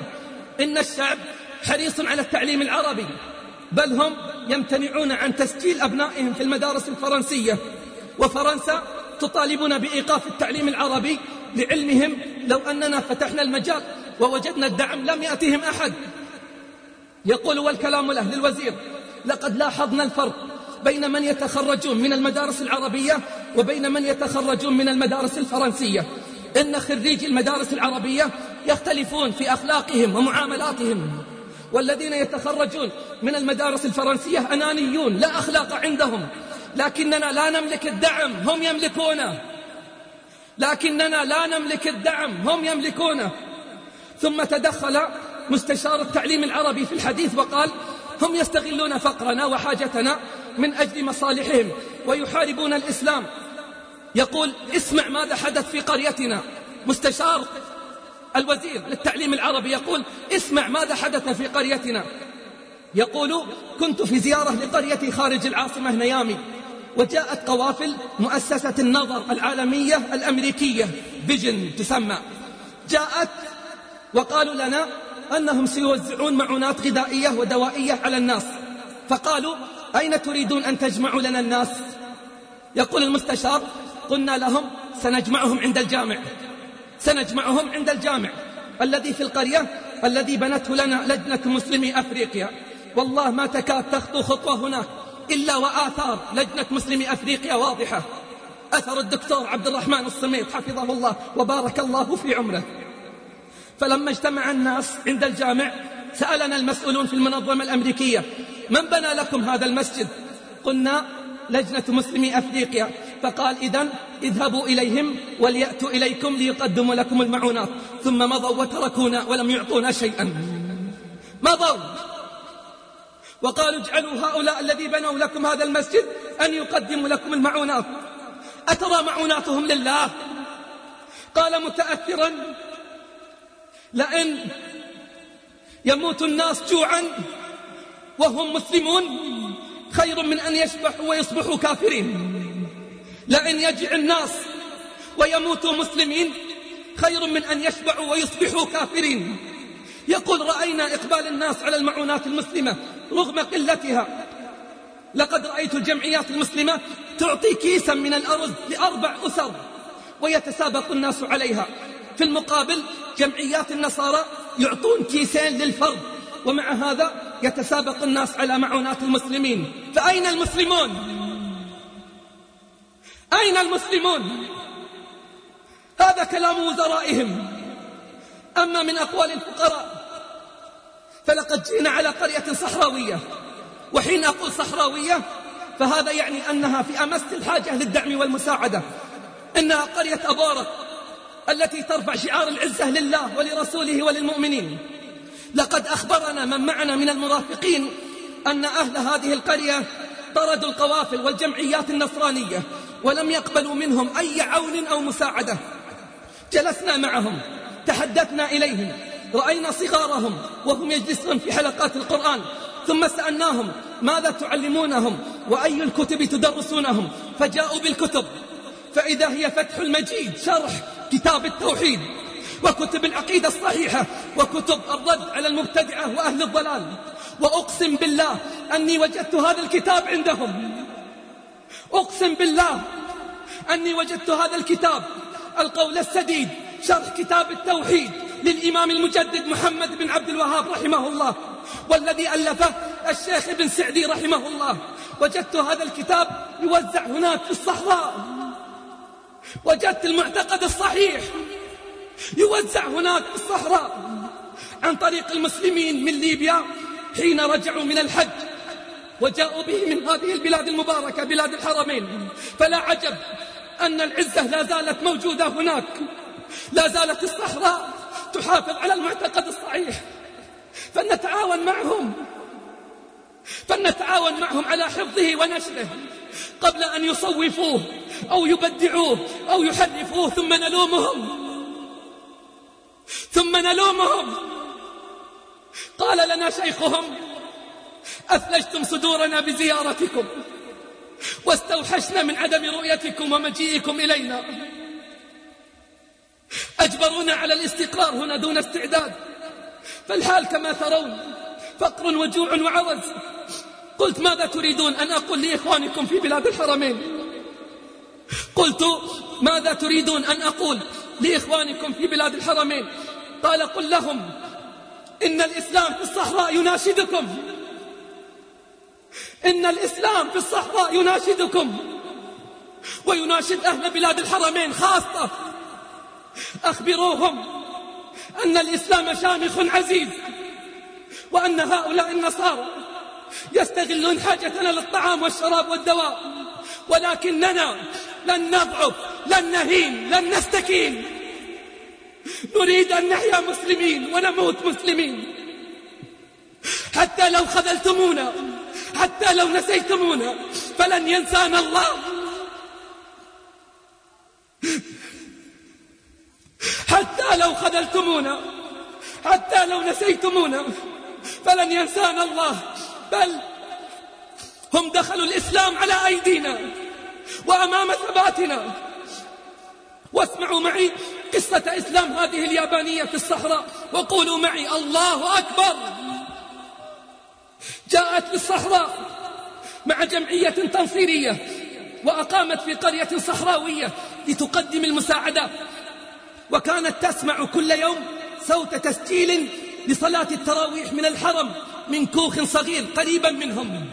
إن الشعب حريص على التعليم العربي. بل هم يمتنعون عن تسجيل أبنائهم في المدارس الفرنسية. وفرنسا تطالبنا بإيقاف التعليم العربي لعلمهم لو أننا فتحنا المجال ووجدنا الدعم لم يأتهم أحد. يقول والكلام له للوزير لقد لاحظنا الفرق. بين من يتخرجون من المدارس العربية وبين من يتخرجون من المدارس الفرنسية. إن خريجي المدارس العربية يختلفون في أخلاقهم ومعاملاتهم. والذين يتخرجون من المدارس الفرنسية أنانيون لا أخلاق عندهم. لكننا لا نملك الدعم هم يملكونه. لكننا لا نملك الدعم هم يملكونه. ثم تدخل مستشار التعليم العربي في الحديث وقال هم يستغلون فقرنا وحاجتنا من أجل مصالحهم ويحاربون الإسلام. يقول اسمع ماذا حدث في قريتنا. مستشار الوزير للتعليم العربي يقول اسمع ماذا حدث في قريتنا. يقول كنت في زيارة لقريتي خارج العاصمة نيامي وجاءت قوافل مؤسسة النظر العالمية الأمريكية. فيجن تسمى. جاءت وقالوا لنا أنهم سيوزعون معونات غذائية ودوائية على الناس. فقالوا أين تريدون أن تجمعوا لنا الناس؟ يقول المستشار قلنا لهم سنجمعهم عند الجامع. سنجمعهم عند الجامع. الذي في القرية الذي بنته لنا لجنة مسلمي أفريقيا. والله ما تكاد تخطو خطوة هناك إلا وآثار لجنة مسلمي أفريقيا واضحة. أثر الدكتور عبد الرحمن الصميت حفظه الله وبارك الله في عمره. فلما اجتمع الناس عند الجامع سألنا المسؤولون في المنظمة الأمريكية من بنى لكم هذا المسجد؟ قلنا لجنة مسلمي أفريقيا. فقال إذا اذهبوا إليهم وليأتوا إليكم ليقدموا لكم المعونات. ثم مضوا وتركونا ولم يعطونا شيئا. مضوا. وقالوا اجعلوا هؤلاء الذي بنوا لكم هذا المسجد أن يقدموا لكم المعونات. أترى معوناتهم لله؟ قال متأثرا. لئن يموت الناس جوعا وهم مسلمون خير من أن يشبحوا ويصبحوا كافرين. لئن يجع الناس ويموتوا مسلمين خير من أن يشبعوا ويصبحوا كافرين. يقول رأينا إقبال الناس على المعونات المسلمة رغم قلتها. لقد رأيت الجمعيات المسلمة تعطي كيسا من الأرز لأربع أسر ويتسابق الناس عليها. في المقابل جمعيات النصارى يعطون كيسين للفرد. ومع هذا يتسابق الناس على معونات المسلمين. فأين المسلمون؟ أين المسلمون؟ هذا كلام وزرائهم. أما من أقوال الفقراء فلقد جئنا على قرية صحراوية. وحين أقول صحراوية فهذا يعني أنها في أمس الحاجة للدعم والمساعدة. إنها قرية أبارة التي ترفع شعار العزة لله ولرسوله وللمؤمنين. لقد أخبرنا من معنا من المرافقين أن أهل هذه القرية طردوا القوافل والجمعيات النصرانية ولم يقبلوا منهم أي عون أو مساعدة. جلسنا معهم تحدثنا إليهم رأينا صغارهم وهم يجلسون في حلقات القرآن ثم سألناهم ماذا تعلمونهم وأي الكتب تدرسونهم فجاءوا بالكتب. فإذا هي فتح المجيد شرح كتاب التوحيد. وكتب العقيدة الصحيحة وكتب الرد على المبتدعة وأهل الضلال. وأقسم بالله أني وجدت هذا الكتاب عندهم. أقسم بالله أني وجدت هذا الكتاب. القول السديد شرح كتاب التوحيد للإمام المجدد محمد بن عبد الوهاب رحمه الله والذي ألفه الشيخ ابن سعدي رحمه الله. وجدت هذا الكتاب يوزع هناك في الصحراء. وجدت المعتقد الصحيح. يوزع هناك في الصحراء عن طريق المسلمين من ليبيا حين رجعوا من الحج وجاءوا به من هذه البلاد المباركة بلاد الحرمين. فلا عجب أن العزة لا زالت موجودة هناك. لا زالت الصحراء تحافظ على المعتقد الصحيح. فلنتعاون معهم. فلنتعاون معهم على حفظه ونشره قبل أن يصوفوه أو يبدعوه أو يحرفوه ثم نلومهم. ثم نلومهم. قال لنا شيخهم أثلجتم صدورنا بزيارتكم؟ واستوحشنا من عدم رؤيتكم ومجيئكم إلينا. أجبرونا على الاستقرار هنا دون استعداد. فالحال كما ترون فقر وجوع وعوز. قلت ماذا تريدون أن أقول لإخوانكم في بلاد الحرمين؟ قلت ماذا تريدون أن أقول؟ لإخوانكم في بلاد الحرمين. قال قل لهم إن الإسلام في الصحراء يناشدكم. إن الإسلام في الصحراء يناشدكم. ويناشد أهل بلاد الحرمين خاصة. أخبروهم أن الإسلام شامخ عزيز وأن هؤلاء النصارى يستغلون حاجتنا للطعام والشراب والدواء. ولكننا لن نضعف لن نهين لن نستكين. نريد أن نحيا مسلمين ونموت مسلمين. حتى لو خذلتمونا حتى لو نسيتمونا فلن ينسانا الله. حتى لو خذلتمونا حتى لو نسيتمونا فلن ينسانا الله. بل هم دخلوا الإسلام على أيدينا وأمام ثباتنا. واسمعوا معي قصة إسلام هذه اليابانية في الصحراء وقولوا معي الله أكبر. جاءت للصحراء مع جمعية تنصيرية وأقامت في قرية صحراوية لتقدم المساعدات وكانت تسمع كل يوم صوت تسجيل لصلاة التراويح من الحرم من كوخ صغير قريبا منهم.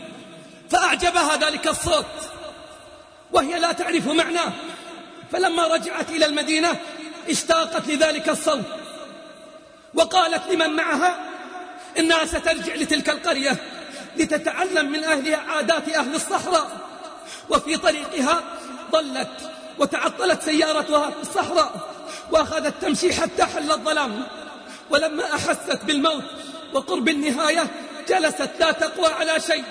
فأعجبها ذلك الصوت وهي لا تعرف معناه. فلما رجعت إلى المدينة اشتاقت لذلك الصوت وقالت لمن معها إنها سترجع لتلك القرية لتتعلم من أهلها عادات أهل الصحراء. وفي طريقها ضلت وتعطلت سيارتها في الصحراء وأخذت تمشي حتى حل الظلام. ولما أحست بالموت وقرب النهاية جلست لا تقوى على شيء.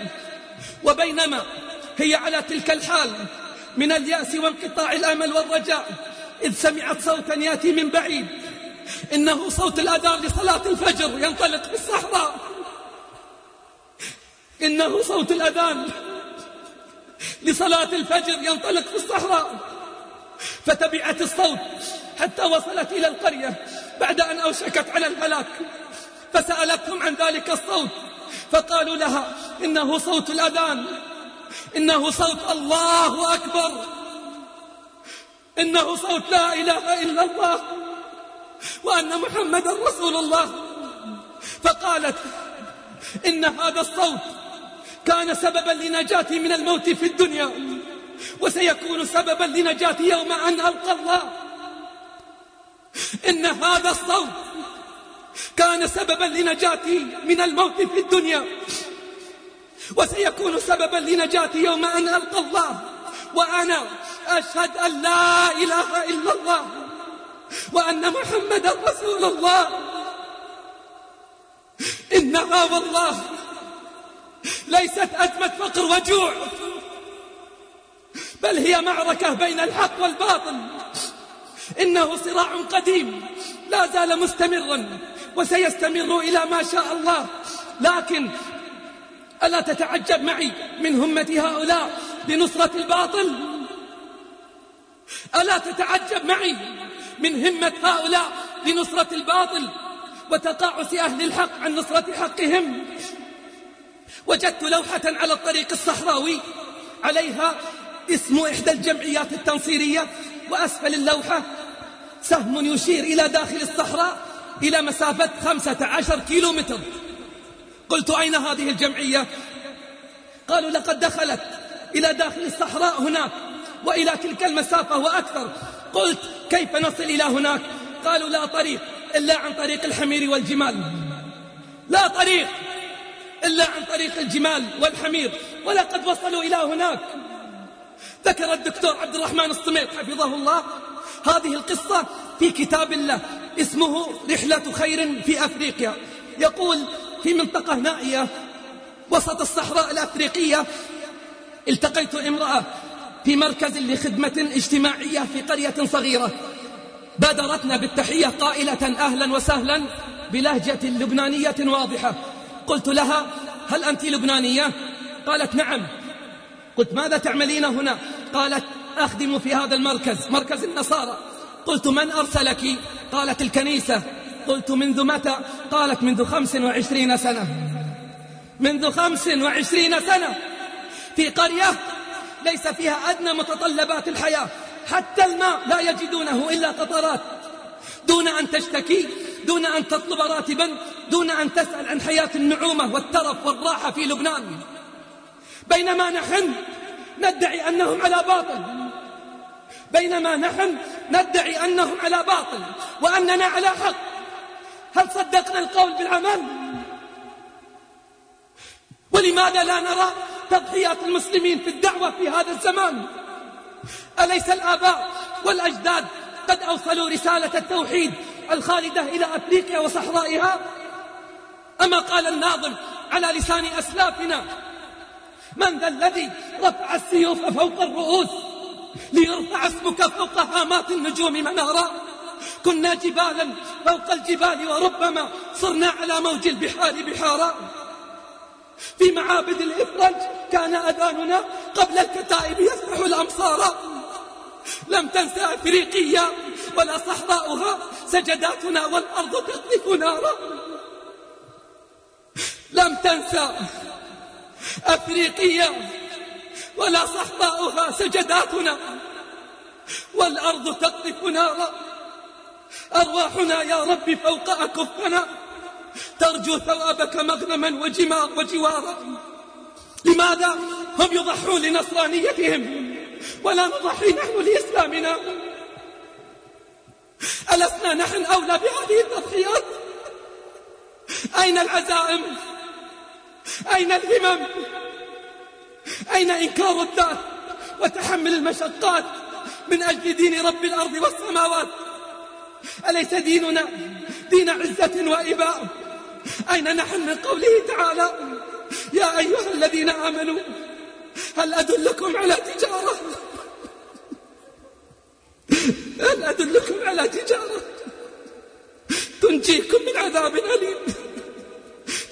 وبينما هي على تلك الحال من اليأس وانقطاع الأمل والرجاء إذ سمعت صوتا يأتي من بعيد. إنه صوت الأذان لصلاة الفجر ينطلق في الصحراء. إنه صوت الأذان لصلاة الفجر ينطلق في الصحراء. فتبعت الصوت حتى وصلت إلى القرية بعد أن أوشكت على الهلاك. فسألتهم عن ذلك الصوت. فقالوا لها إنه صوت الأذان إنه صوت الله أكبر إنه صوت لا إله إلا الله وأن محمد رسول الله. فقالت إن هذا الصوت كان سببا لنجاتي من الموت في الدنيا وسيكون سببا لنجاتي يوم أن ألقى الله. إن هذا الصوت كان سببا لنجاتي من الموت في الدنيا. وسيكون سببا لنجاتي يوم أن ألقى الله. وأنا أشهد أن لا إله إلا الله. وأن محمدا رسول الله. إنها والله ليست أزمة فقر وجوع بل هي معركة بين الحق والباطل. إنه صراع قديم لا زال مستمرا. وسيستمر إلى ما شاء الله. لكن ألا تتعجب معي من همة هؤلاء لنصرة الباطل؟ ألا تتعجب معي من همة هؤلاء لنصرة الباطل وتقاعس أهل الحق عن نصرة حقهم؟ وجدت لوحة على الطريق الصحراوي عليها اسم إحدى الجمعيات التنصيرية وأسفل اللوحة سهم يشير إلى داخل الصحراء إلى مسافة خمسة عشر كيلو متر قلت أين هذه الجمعية؟ قالوا لقد دخلت إلى داخل الصحراء هناك وإلى تلك المسافة وأكثر. قلت كيف نصل إلى هناك؟ قالوا لا طريق إلا عن طريق الحمير والجمال. لا طريق إلا عن طريق الجمال والحمير. ولقد وصلوا إلى هناك. ذكر الدكتور عبد الرحمن الصميت حفظه الله هذه القصة في كتاب الله اسمه رحلة خير في أفريقيا يقول في منطقة نائية وسط الصحراء الأفريقية التقيت امرأة في مركز لخدمة اجتماعية في قرية صغيرة بادرتنا بالتحية قائلة أهلا وسهلا بلهجة لبنانية واضحة قلت لها هل أنت لبنانية؟ قالت نعم قلت ماذا تعملين هنا؟ قالت أخدم في هذا المركز مركز النصارى. قلت من أرسلك؟ قالت الكنيسة. قلت منذ متى؟ قالت منذ خمس وعشرين سنة. منذ خمس وعشرين سنة. في قرية ليس فيها أدنى متطلبات الحياة. حتى الماء لا يجدونه إلا قطرات. دون أن تشتكي دون أن تطلب راتبا دون أن تسأل عن حياة النعومة والترف والراحة في لبنان. بينما نحن ندعي أنهم على باطل. بينما نحن ندعي أنهم على باطل وأننا على حق. هل صدقنا القول بالعمل؟ ولماذا لا نرى تضحيات المسلمين في الدعوة في هذا الزمان؟ أليس الآباء والأجداد قد أوصلوا رسالة التوحيد الخالدة إلى أفريقيا وصحرائها؟ أما قال الناظم على لسان أسلافنا من ذا الذي رفع السيوف فوق الرؤوس ليرفع اسمك فوق هامات النجوم منارا. كنا جبالا فوق الجبال وربما صرنا على موج البحار بحارا. في معابد الإفرج كان أذاننا قبل الكتائب يفتح الأمصار. لم تنسى أفريقيا ولا صحراؤها سجداتنا والأرض تقذف نارا. لم تنسى أفريقيا ولا صحراؤها سجداتنا والأرض تقذف نارا أرواحنا يا رب فوق أكفنا ترجو ثوابك مغنما وجمار وجوارا. لماذا هم يضحون لنصرانيتهم ولا نضحي نحن لإسلامنا؟ ألسنا نحن أولى بهذه التضحيات؟ أين العزائم؟ أين الهمم؟ أين إنكار الذات وتحمل المشقات من أجل دين رب الأرض والسماوات؟ أليس ديننا دين عزة وإباء؟ أين نحن من قوله تعالى؟ يا أيها الذين آمنوا هل أدلكم على تجارة؟ هل أدلكم على تجارة؟ تنجيكم من عذاب أليم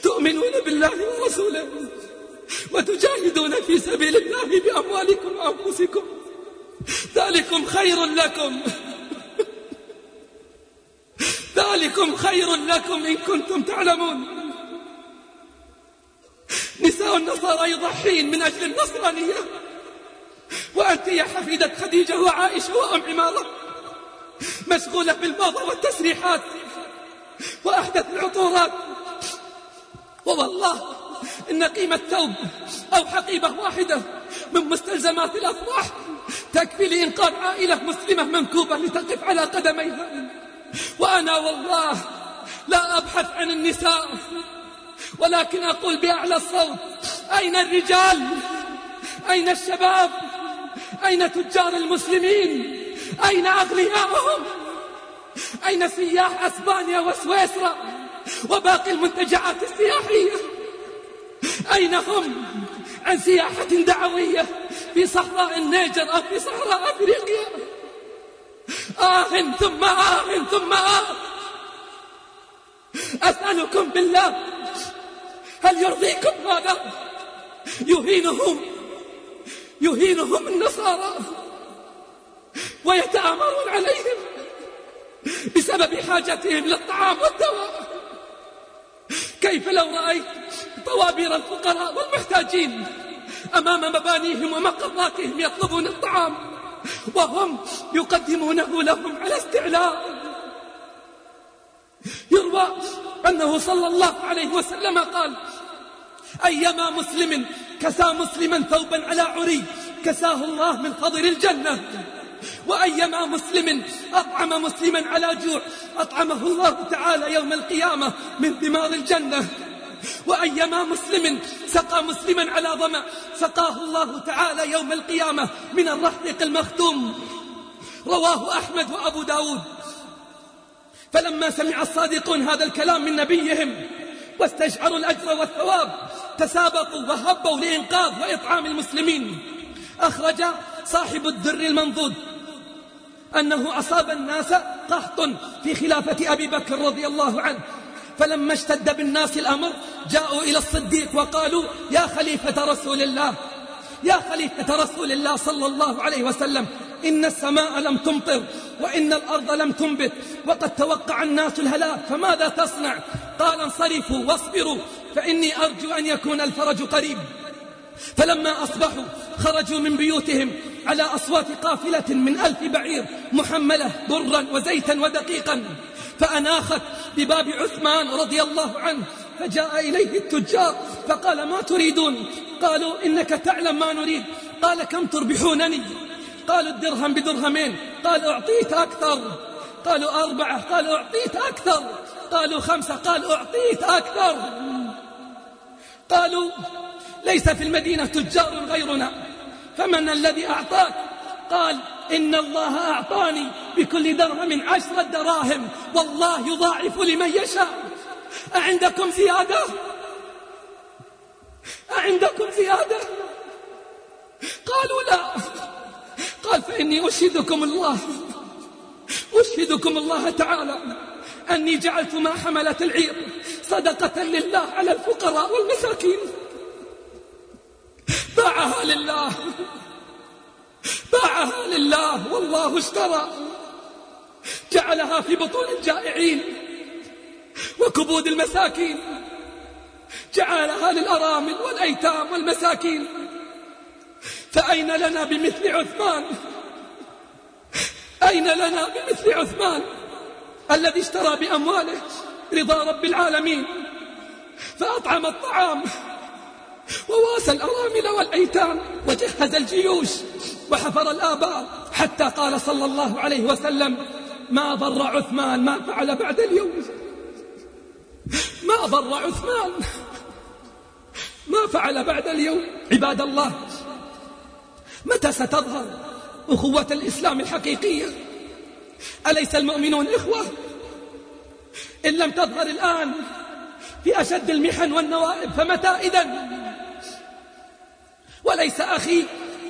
تؤمنون بالله ورسوله. وتجاهدون في سبيل الله بأموالكم وأنفسكم. ذلكم خير لكم. ذلكم خير لكم إن كنتم تعلمون. نساء النصارى يضحين من أجل النصرانية. وأنت يا حفيدة خديجة وعائشة وأم عمارة. مشغولة بالموضة والتسريحات. وأحدث العطورات. ووالله إن قيمة ثوب أو حقيبة واحدة من مستلزمات الأفراح تكفي لإنقاذ عائلة مسلمة منكوبة لتقف على قدميها وأنا والله لا أبحث عن النساء ولكن أقول بأعلى الصوت أين الرجال؟ أين الشباب؟ أين تجار المسلمين؟ أين أغنياءهم أين سياح أسبانيا وسويسرا وباقي المنتجعات السياحية؟ أين هم؟ عن سياحة دعوية في صحراء النيجر أو في صحراء أفريقيا. آه ثم آه ثم آه. أسألكم بالله هل يرضيكم هذا؟ يهينهم يهينهم النصارى ويتآمرون عليهم بسبب حاجتهم للطعام والدواء. كيف لو رأيت طوابير الفقراء والمحتاجين أمام مبانيهم ومقراتهم يطلبون الطعام وهم يقدمونه لهم على استعلاء يروى أنه صلى الله عليه وسلم قال أيما مسلم كسى مسلما ثوبا على عري كساه الله من خضر الجنة. وأيما مسلم أطعم مسلما على جوع أطعمه الله تعالى يوم القيامة من ثمار الجنة. وأيما مسلم سقى مسلما على ظمأ سقاه الله تعالى يوم القيامة من الرحيق المختوم. رواه أحمد وأبو داود. فلما سمع الصادقون هذا الكلام من نبيهم واستشعروا الأجر والثواب تسابقوا وهبوا لإنقاذ وإطعام المسلمين أخرج صاحب الدر المنضود أنه أصاب الناس قحط في خلافة أبي بكر رضي الله عنه. فلما اشتد بالناس الأمر جاءوا إلى الصديق وقالوا يا خليفة رسول الله يا خليفة رسول الله صلى الله عليه وسلم إن السماء لم تمطر وإن الأرض لم تنبت وقد توقع الناس الهلاك فماذا تصنع؟ قال انصرفوا واصبروا فإني أرجو أن يكون الفرج قريب. فلما أصبحوا خرجوا من بيوتهم على أصوات قافلة من ألف بعير محملة برا وزيتا ودقيقا. فأناخت بباب عثمان رضي الله عنه فجاء إليه التجار فقال ما تريدون؟ قالوا إنك تعلم ما نريد. قال كم تربحونني؟ قالوا الدرهم بدرهمين. قال أعطيت أكثر. قالوا أربعة. قال أعطيت أكثر. قالوا خمسة. قال أعطيت أكثر. قالوا ليس في المدينة تجار غيرنا. فمن الذي أعطاك؟ قال إن الله أعطاني بكل درهم عشرة دراهم والله يضاعف لمن يشاء. أعندكم زيادة؟ أعندكم زيادة؟ قالوا لا. قال فإني أشهدكم الله. أشهدكم الله تعالى. أني جعلت ما حملت العير صدقة لله على الفقراء والمساكين. باعها لله. باعها لله. والله اشترى جعلها في بطون الجائعين وكبود المساكين. جعلها للأرامل والأيتام والمساكين. فأين لنا بمثل عثمان؟ أين لنا بمثل عثمان الذي اشترى بأمواله رضا رب العالمين؟ فأطعم الطعام. وواسى الأرامل والأيتام وجهز الجيوش وحفر الآباء حتى قال صلى الله عليه وسلم ما ضر عثمان ما فعل بعد اليوم. ما ضر عثمان ما فعل بعد اليوم. عباد الله متى ستظهر أخوة الإسلام الحقيقية؟ أليس المؤمنون إخوة؟ إن لم تظهر الآن في أشد المحن والنوائب فمتى إذن؟ وليس أخي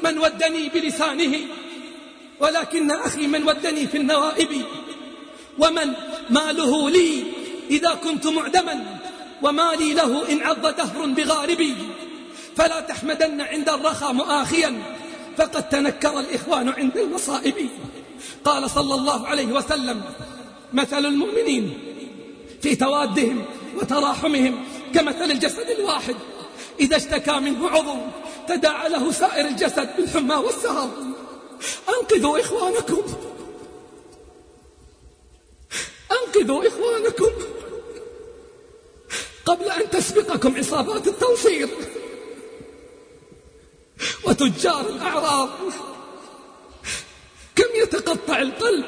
من ودني بلسانه ولكن أخي من ودني في النوائب. ومن ماله لي إذا كنت معدما ومالي له إن عض دهر بغاربي. فلا تحمدن عند الرخى مؤاخيا فقد تنكر الإخوان عند المصائب. قال صلى الله عليه وسلم مثل المؤمنين في توادهم وتراحمهم كمثل الجسد الواحد. إذا اشتكى منه عضو تداعى له سائر الجسد بالحمى والسهر. أنقذوا إخوانكم. أنقذوا إخوانكم. قبل أن تسبقكم عصابات التنصير وتجار الأعراض. كم يتقطع القلب.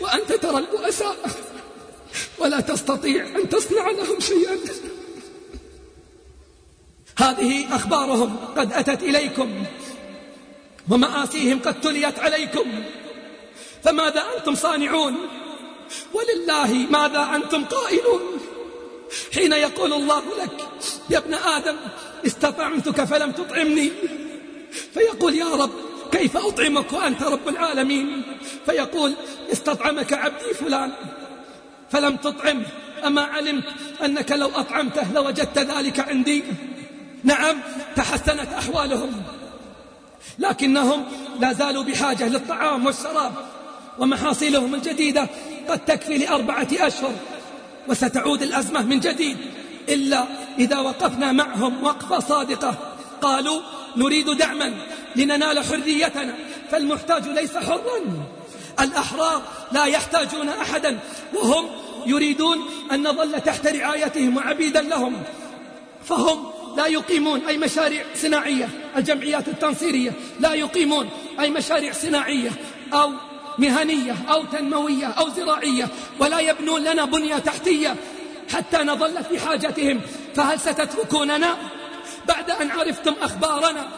وأنت ترى البؤساء. ولا تستطيع أن تصنع لهم شيئا. هذه أخبارهم قد أتت إليكم ومآسيهم قد تليت عليكم. فماذا أنتم صانعون؟ ولله ماذا أنتم قائلون؟ حين يقول الله لك يا ابن آدم استطعمتك فلم تطعمني. فيقول يا رب كيف أطعمك وأنت رب العالمين؟ فيقول استطعمك عبدي فلان فلم تطعمه أما علمت أنك لو أطعمته لوجدت ذلك عندي. نعم تحسنت أحوالهم. لكنهم لا زالوا بحاجة للطعام والشراب ومحاصيلهم الجديدة قد تكفي لأربعة أشهر وستعود الأزمة من جديد. إلا إذا وقفنا معهم وقفة صادقة قالوا نريد دعما لننال حريتنا فالمحتاج ليس حرا. الأحرار لا يحتاجون أحدا وهم يريدون أن نظل تحت رعايتهم وعبيدا لهم. فهم لا يقيمون أي مشاريع صناعية الجمعيات التنصيرية. لا يقيمون أي مشاريع صناعية أو مهنية أو تنموية أو زراعية ولا يبنون لنا بنية تحتية حتى نظل في حاجتهم. فهل ستتركوننا؟ بعد أن عرفتم أخبارنا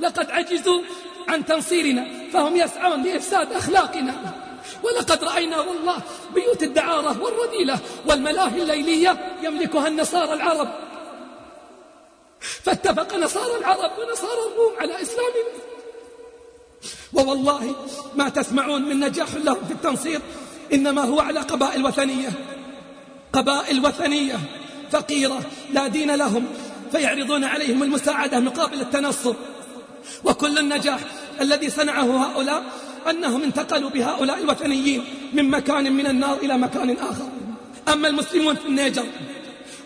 لقد عجزوا عن تنصيرنا فهم يسعون لإفساد أخلاقنا. ولقد رأينا والله بيوت الدعارة والرذيلة والملاهي الليلية يملكها النصارى العرب. فاتفق نصارى العرب ونصارى الروم على إسلامنا ووالله ما تسمعون من نجاح لهم في التنصير إنما هو على قبائل وثنية. قبائل وثنية فقيرة لا دين لهم فيعرضون عليهم المساعدة مقابل التنصر. وكل النجاح الذي صنعه هؤلاء أنهم انتقلوا بهؤلاء الوثنيين من مكان من النار إلى مكان آخر. أما المسلمون في النيجر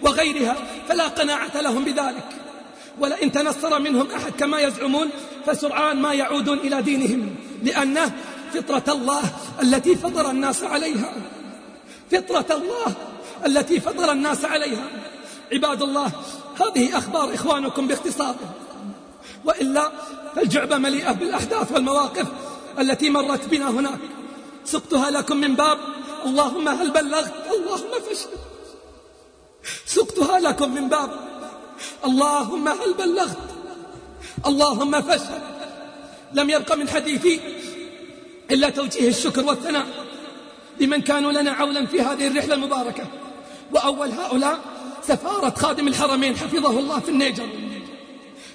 وغيرها فلا قناعة لهم بذلك. ولئن تنصر منهم أحد كما يزعمون فسرعان ما يعودون إلى دينهم لأنه فطرة الله التي فطر الناس عليها فطرة الله التي فطر الناس عليها. عباد الله هذه أخبار إخوانكم باختصار. وإلا فالجعبة مليئة بالأحداث والمواقف التي مرت بنا هناك. سقتها لكم من باب اللهم هل بلغت؟ اللهم فشل. سقتها لكم من باب اللهم هل بلغت؟ اللهم فشل. لم يبق من حديثي إلا توجيه الشكر والثناء لمن كانوا لنا عولا في هذه الرحلة المباركة. وأول هؤلاء سفارة خادم الحرمين حفظه الله في النيجر.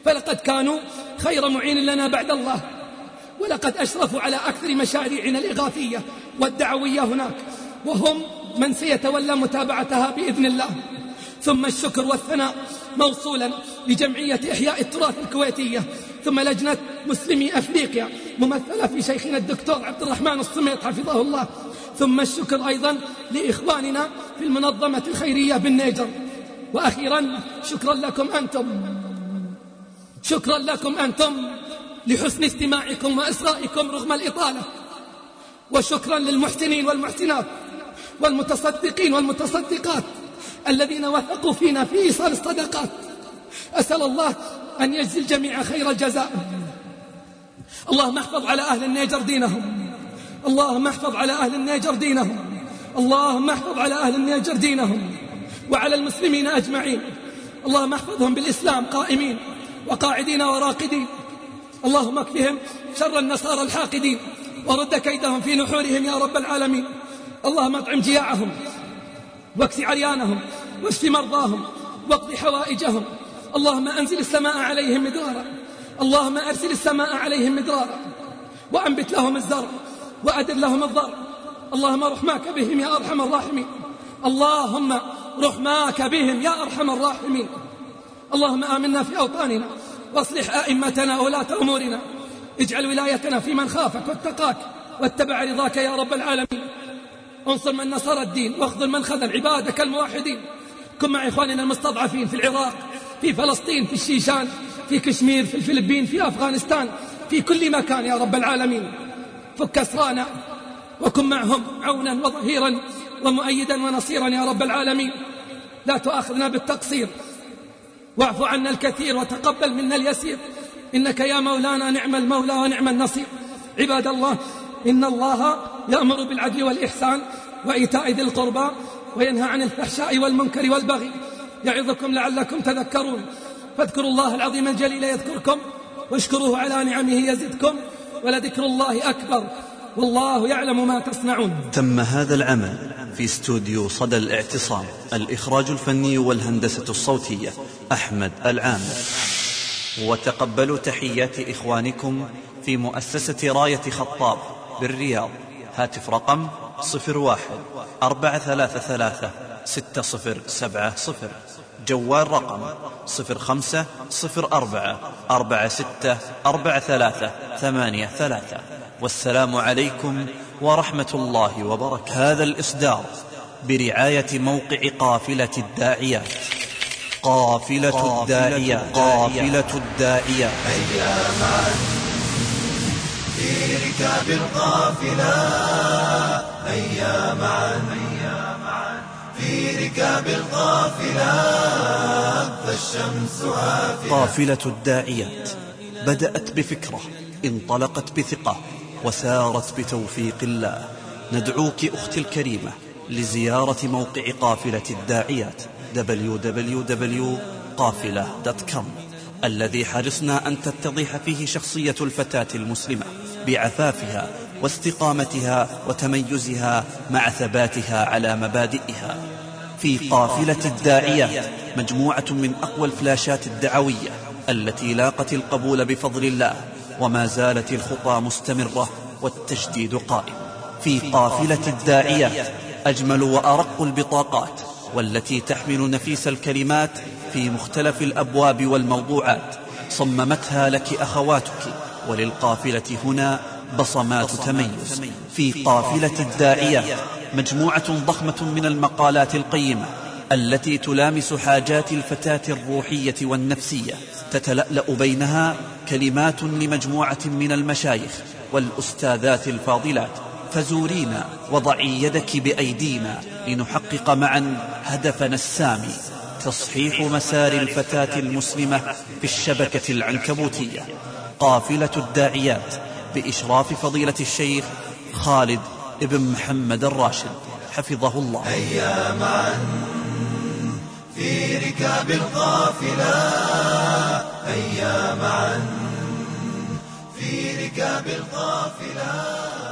فلقد كانوا خير معين لنا بعد الله. ولقد أشرفوا على أكثر مشاريعنا الإغاثية والدعوية هناك. وهم من سيتولى متابعتها بإذن الله. ثم الشكر والثناء موصولا لجمعية إحياء التراث الكويتية. ثم لجنة مسلمي أفريقيا ممثلة في شيخنا الدكتور عبد الرحمن الصميط حفظه الله. ثم الشكر أيضا لإخواننا في المنظمة الخيرية بالنيجر. وأخيرا شكرا لكم أنتم. شكرا لكم أنتم لحسن استماعكم وإسرائكم رغم الإطالة. وشكرا للمحسنين والمحسنات والمتصدقين والمتصدقات. الذين وثقوا فينا في إيصال الصدقات. أسأل الله أن يجزي الجميع خير الجزاء. اللهم احفظ على أهل النيجر دينهم. اللهم احفظ على أهل النيجر دينهم. اللهم احفظ على أهل النيجر دينهم وعلى المسلمين أجمعين. اللهم احفظهم بالإسلام قائمين وقاعدين وراقدين. اللهم اكفهم شر النصارى الحاقدين. ورد كيدهم في نحورهم يا رب العالمين. اللهم اطعم جياعهم. واكس عريانهم واشف مرضاهم واقض حوائجهم. اللهم أنزل السماء عليهم مدرارا. اللهم أرسل السماء عليهم مدرارا. وأنبت لهم الزرع وأدر لهم الضر. اللهم رحماك بهم يا أرحم الراحمين. اللهم رحماك بهم يا أرحم الراحمين. اللهم آمنا في أوطاننا وأصلح أئمتنا ولاة أمورنا. اجعل ولايتنا في من خافك واتقاك واتبع رضاك يا رب العالمين. انصر من نصر الدين واخذل من خذل عبادك الموحدين. كن مع إخواننا المستضعفين في العراق في فلسطين في الشيشان في كشمير في الفلبين في أفغانستان في كل مكان يا رب العالمين. فك أسرانا وكن معهم عونا وظهيرا ومؤيدا ونصيرا يا رب العالمين. لا تؤاخذنا بالتقصير. واعف عنا الكثير وتقبل منا اليسير. إنك يا مولانا نعم المولى ونعم النصير. عباد الله إن الله يأمر بالعدل والإحسان وإيتاء ذي القربى وينهى عن الفحشاء والمنكر والبغي يعظكم لعلكم تذكرون. فاذكروا الله العظيم الجليل يذكركم واشكروه على نعمه يزدكم ولذكر الله أكبر. والله يعلم ما تصنعون.
تم هذا العمل في استوديو صدى الاعتصام الإخراج الفني والهندسة الصوتية أحمد العامر وتقبلوا تحيات إخوانكم في مؤسسة راية خطاب. بالرياض. هاتف رقم صفر واحد أربعة ثلاثة ثلاثة ستة صفر سبعة صفر. جوال رقم صفر خمسة صفر أربعة أربعة ستة أربعة ثلاثة ثمانية ثلاثة. والسلام عليكم ورحمة الله وبركاته. هذا الإصدار برعاية موقع قافلة الداعيات قافلة الداعيات قافلة الداعيات
أياما في ركاب القافلة أياما في ركاب القافلة فالشمس آفلة.
قافلة الداعيات. بدأت بفكرة انطلقت بثقة وسارت بتوفيق الله. ندعوك أختي الكريمة لزيارة موقع قافلة الداعيات www.قافلة.com الذي حرصنا أن تتضح فيه شخصية الفتاة المسلمة. بعفافها واستقامتها وتميزها مع ثباتها على مبادئها. في قافلة الداعيات مجموعة من أقوى الفلاشات الدعوية التي لاقت القبول بفضل الله وما زالت الخطى مستمرة والتجديد قائم. في قافلة الداعيات أجمل وأرق البطاقات والتي تحمل نفيس الكلمات في مختلف الأبواب والموضوعات صممتها لك أخواتك وللقافلة هنا بصمات تميز. في قافلة الداعيات مجموعة ضخمة من المقالات القيمة التي تلامس حاجات الفتاة الروحية والنفسية. تتلألأ بينها كلمات لمجموعة من المشايخ والأستاذات الفاضلات. فزورينا وضعي يدك بأيدينا لنحقق معا هدفنا السامي. تصحيح مسار الفتاة المسلمة في الشبكة العنكبوتية. قافلة الداعيات بإشراف فضيلة الشيخ خالد ابن محمد الراشد. حفظه الله.
أياما في ركاب القافلة أياما في ركاب القافلة.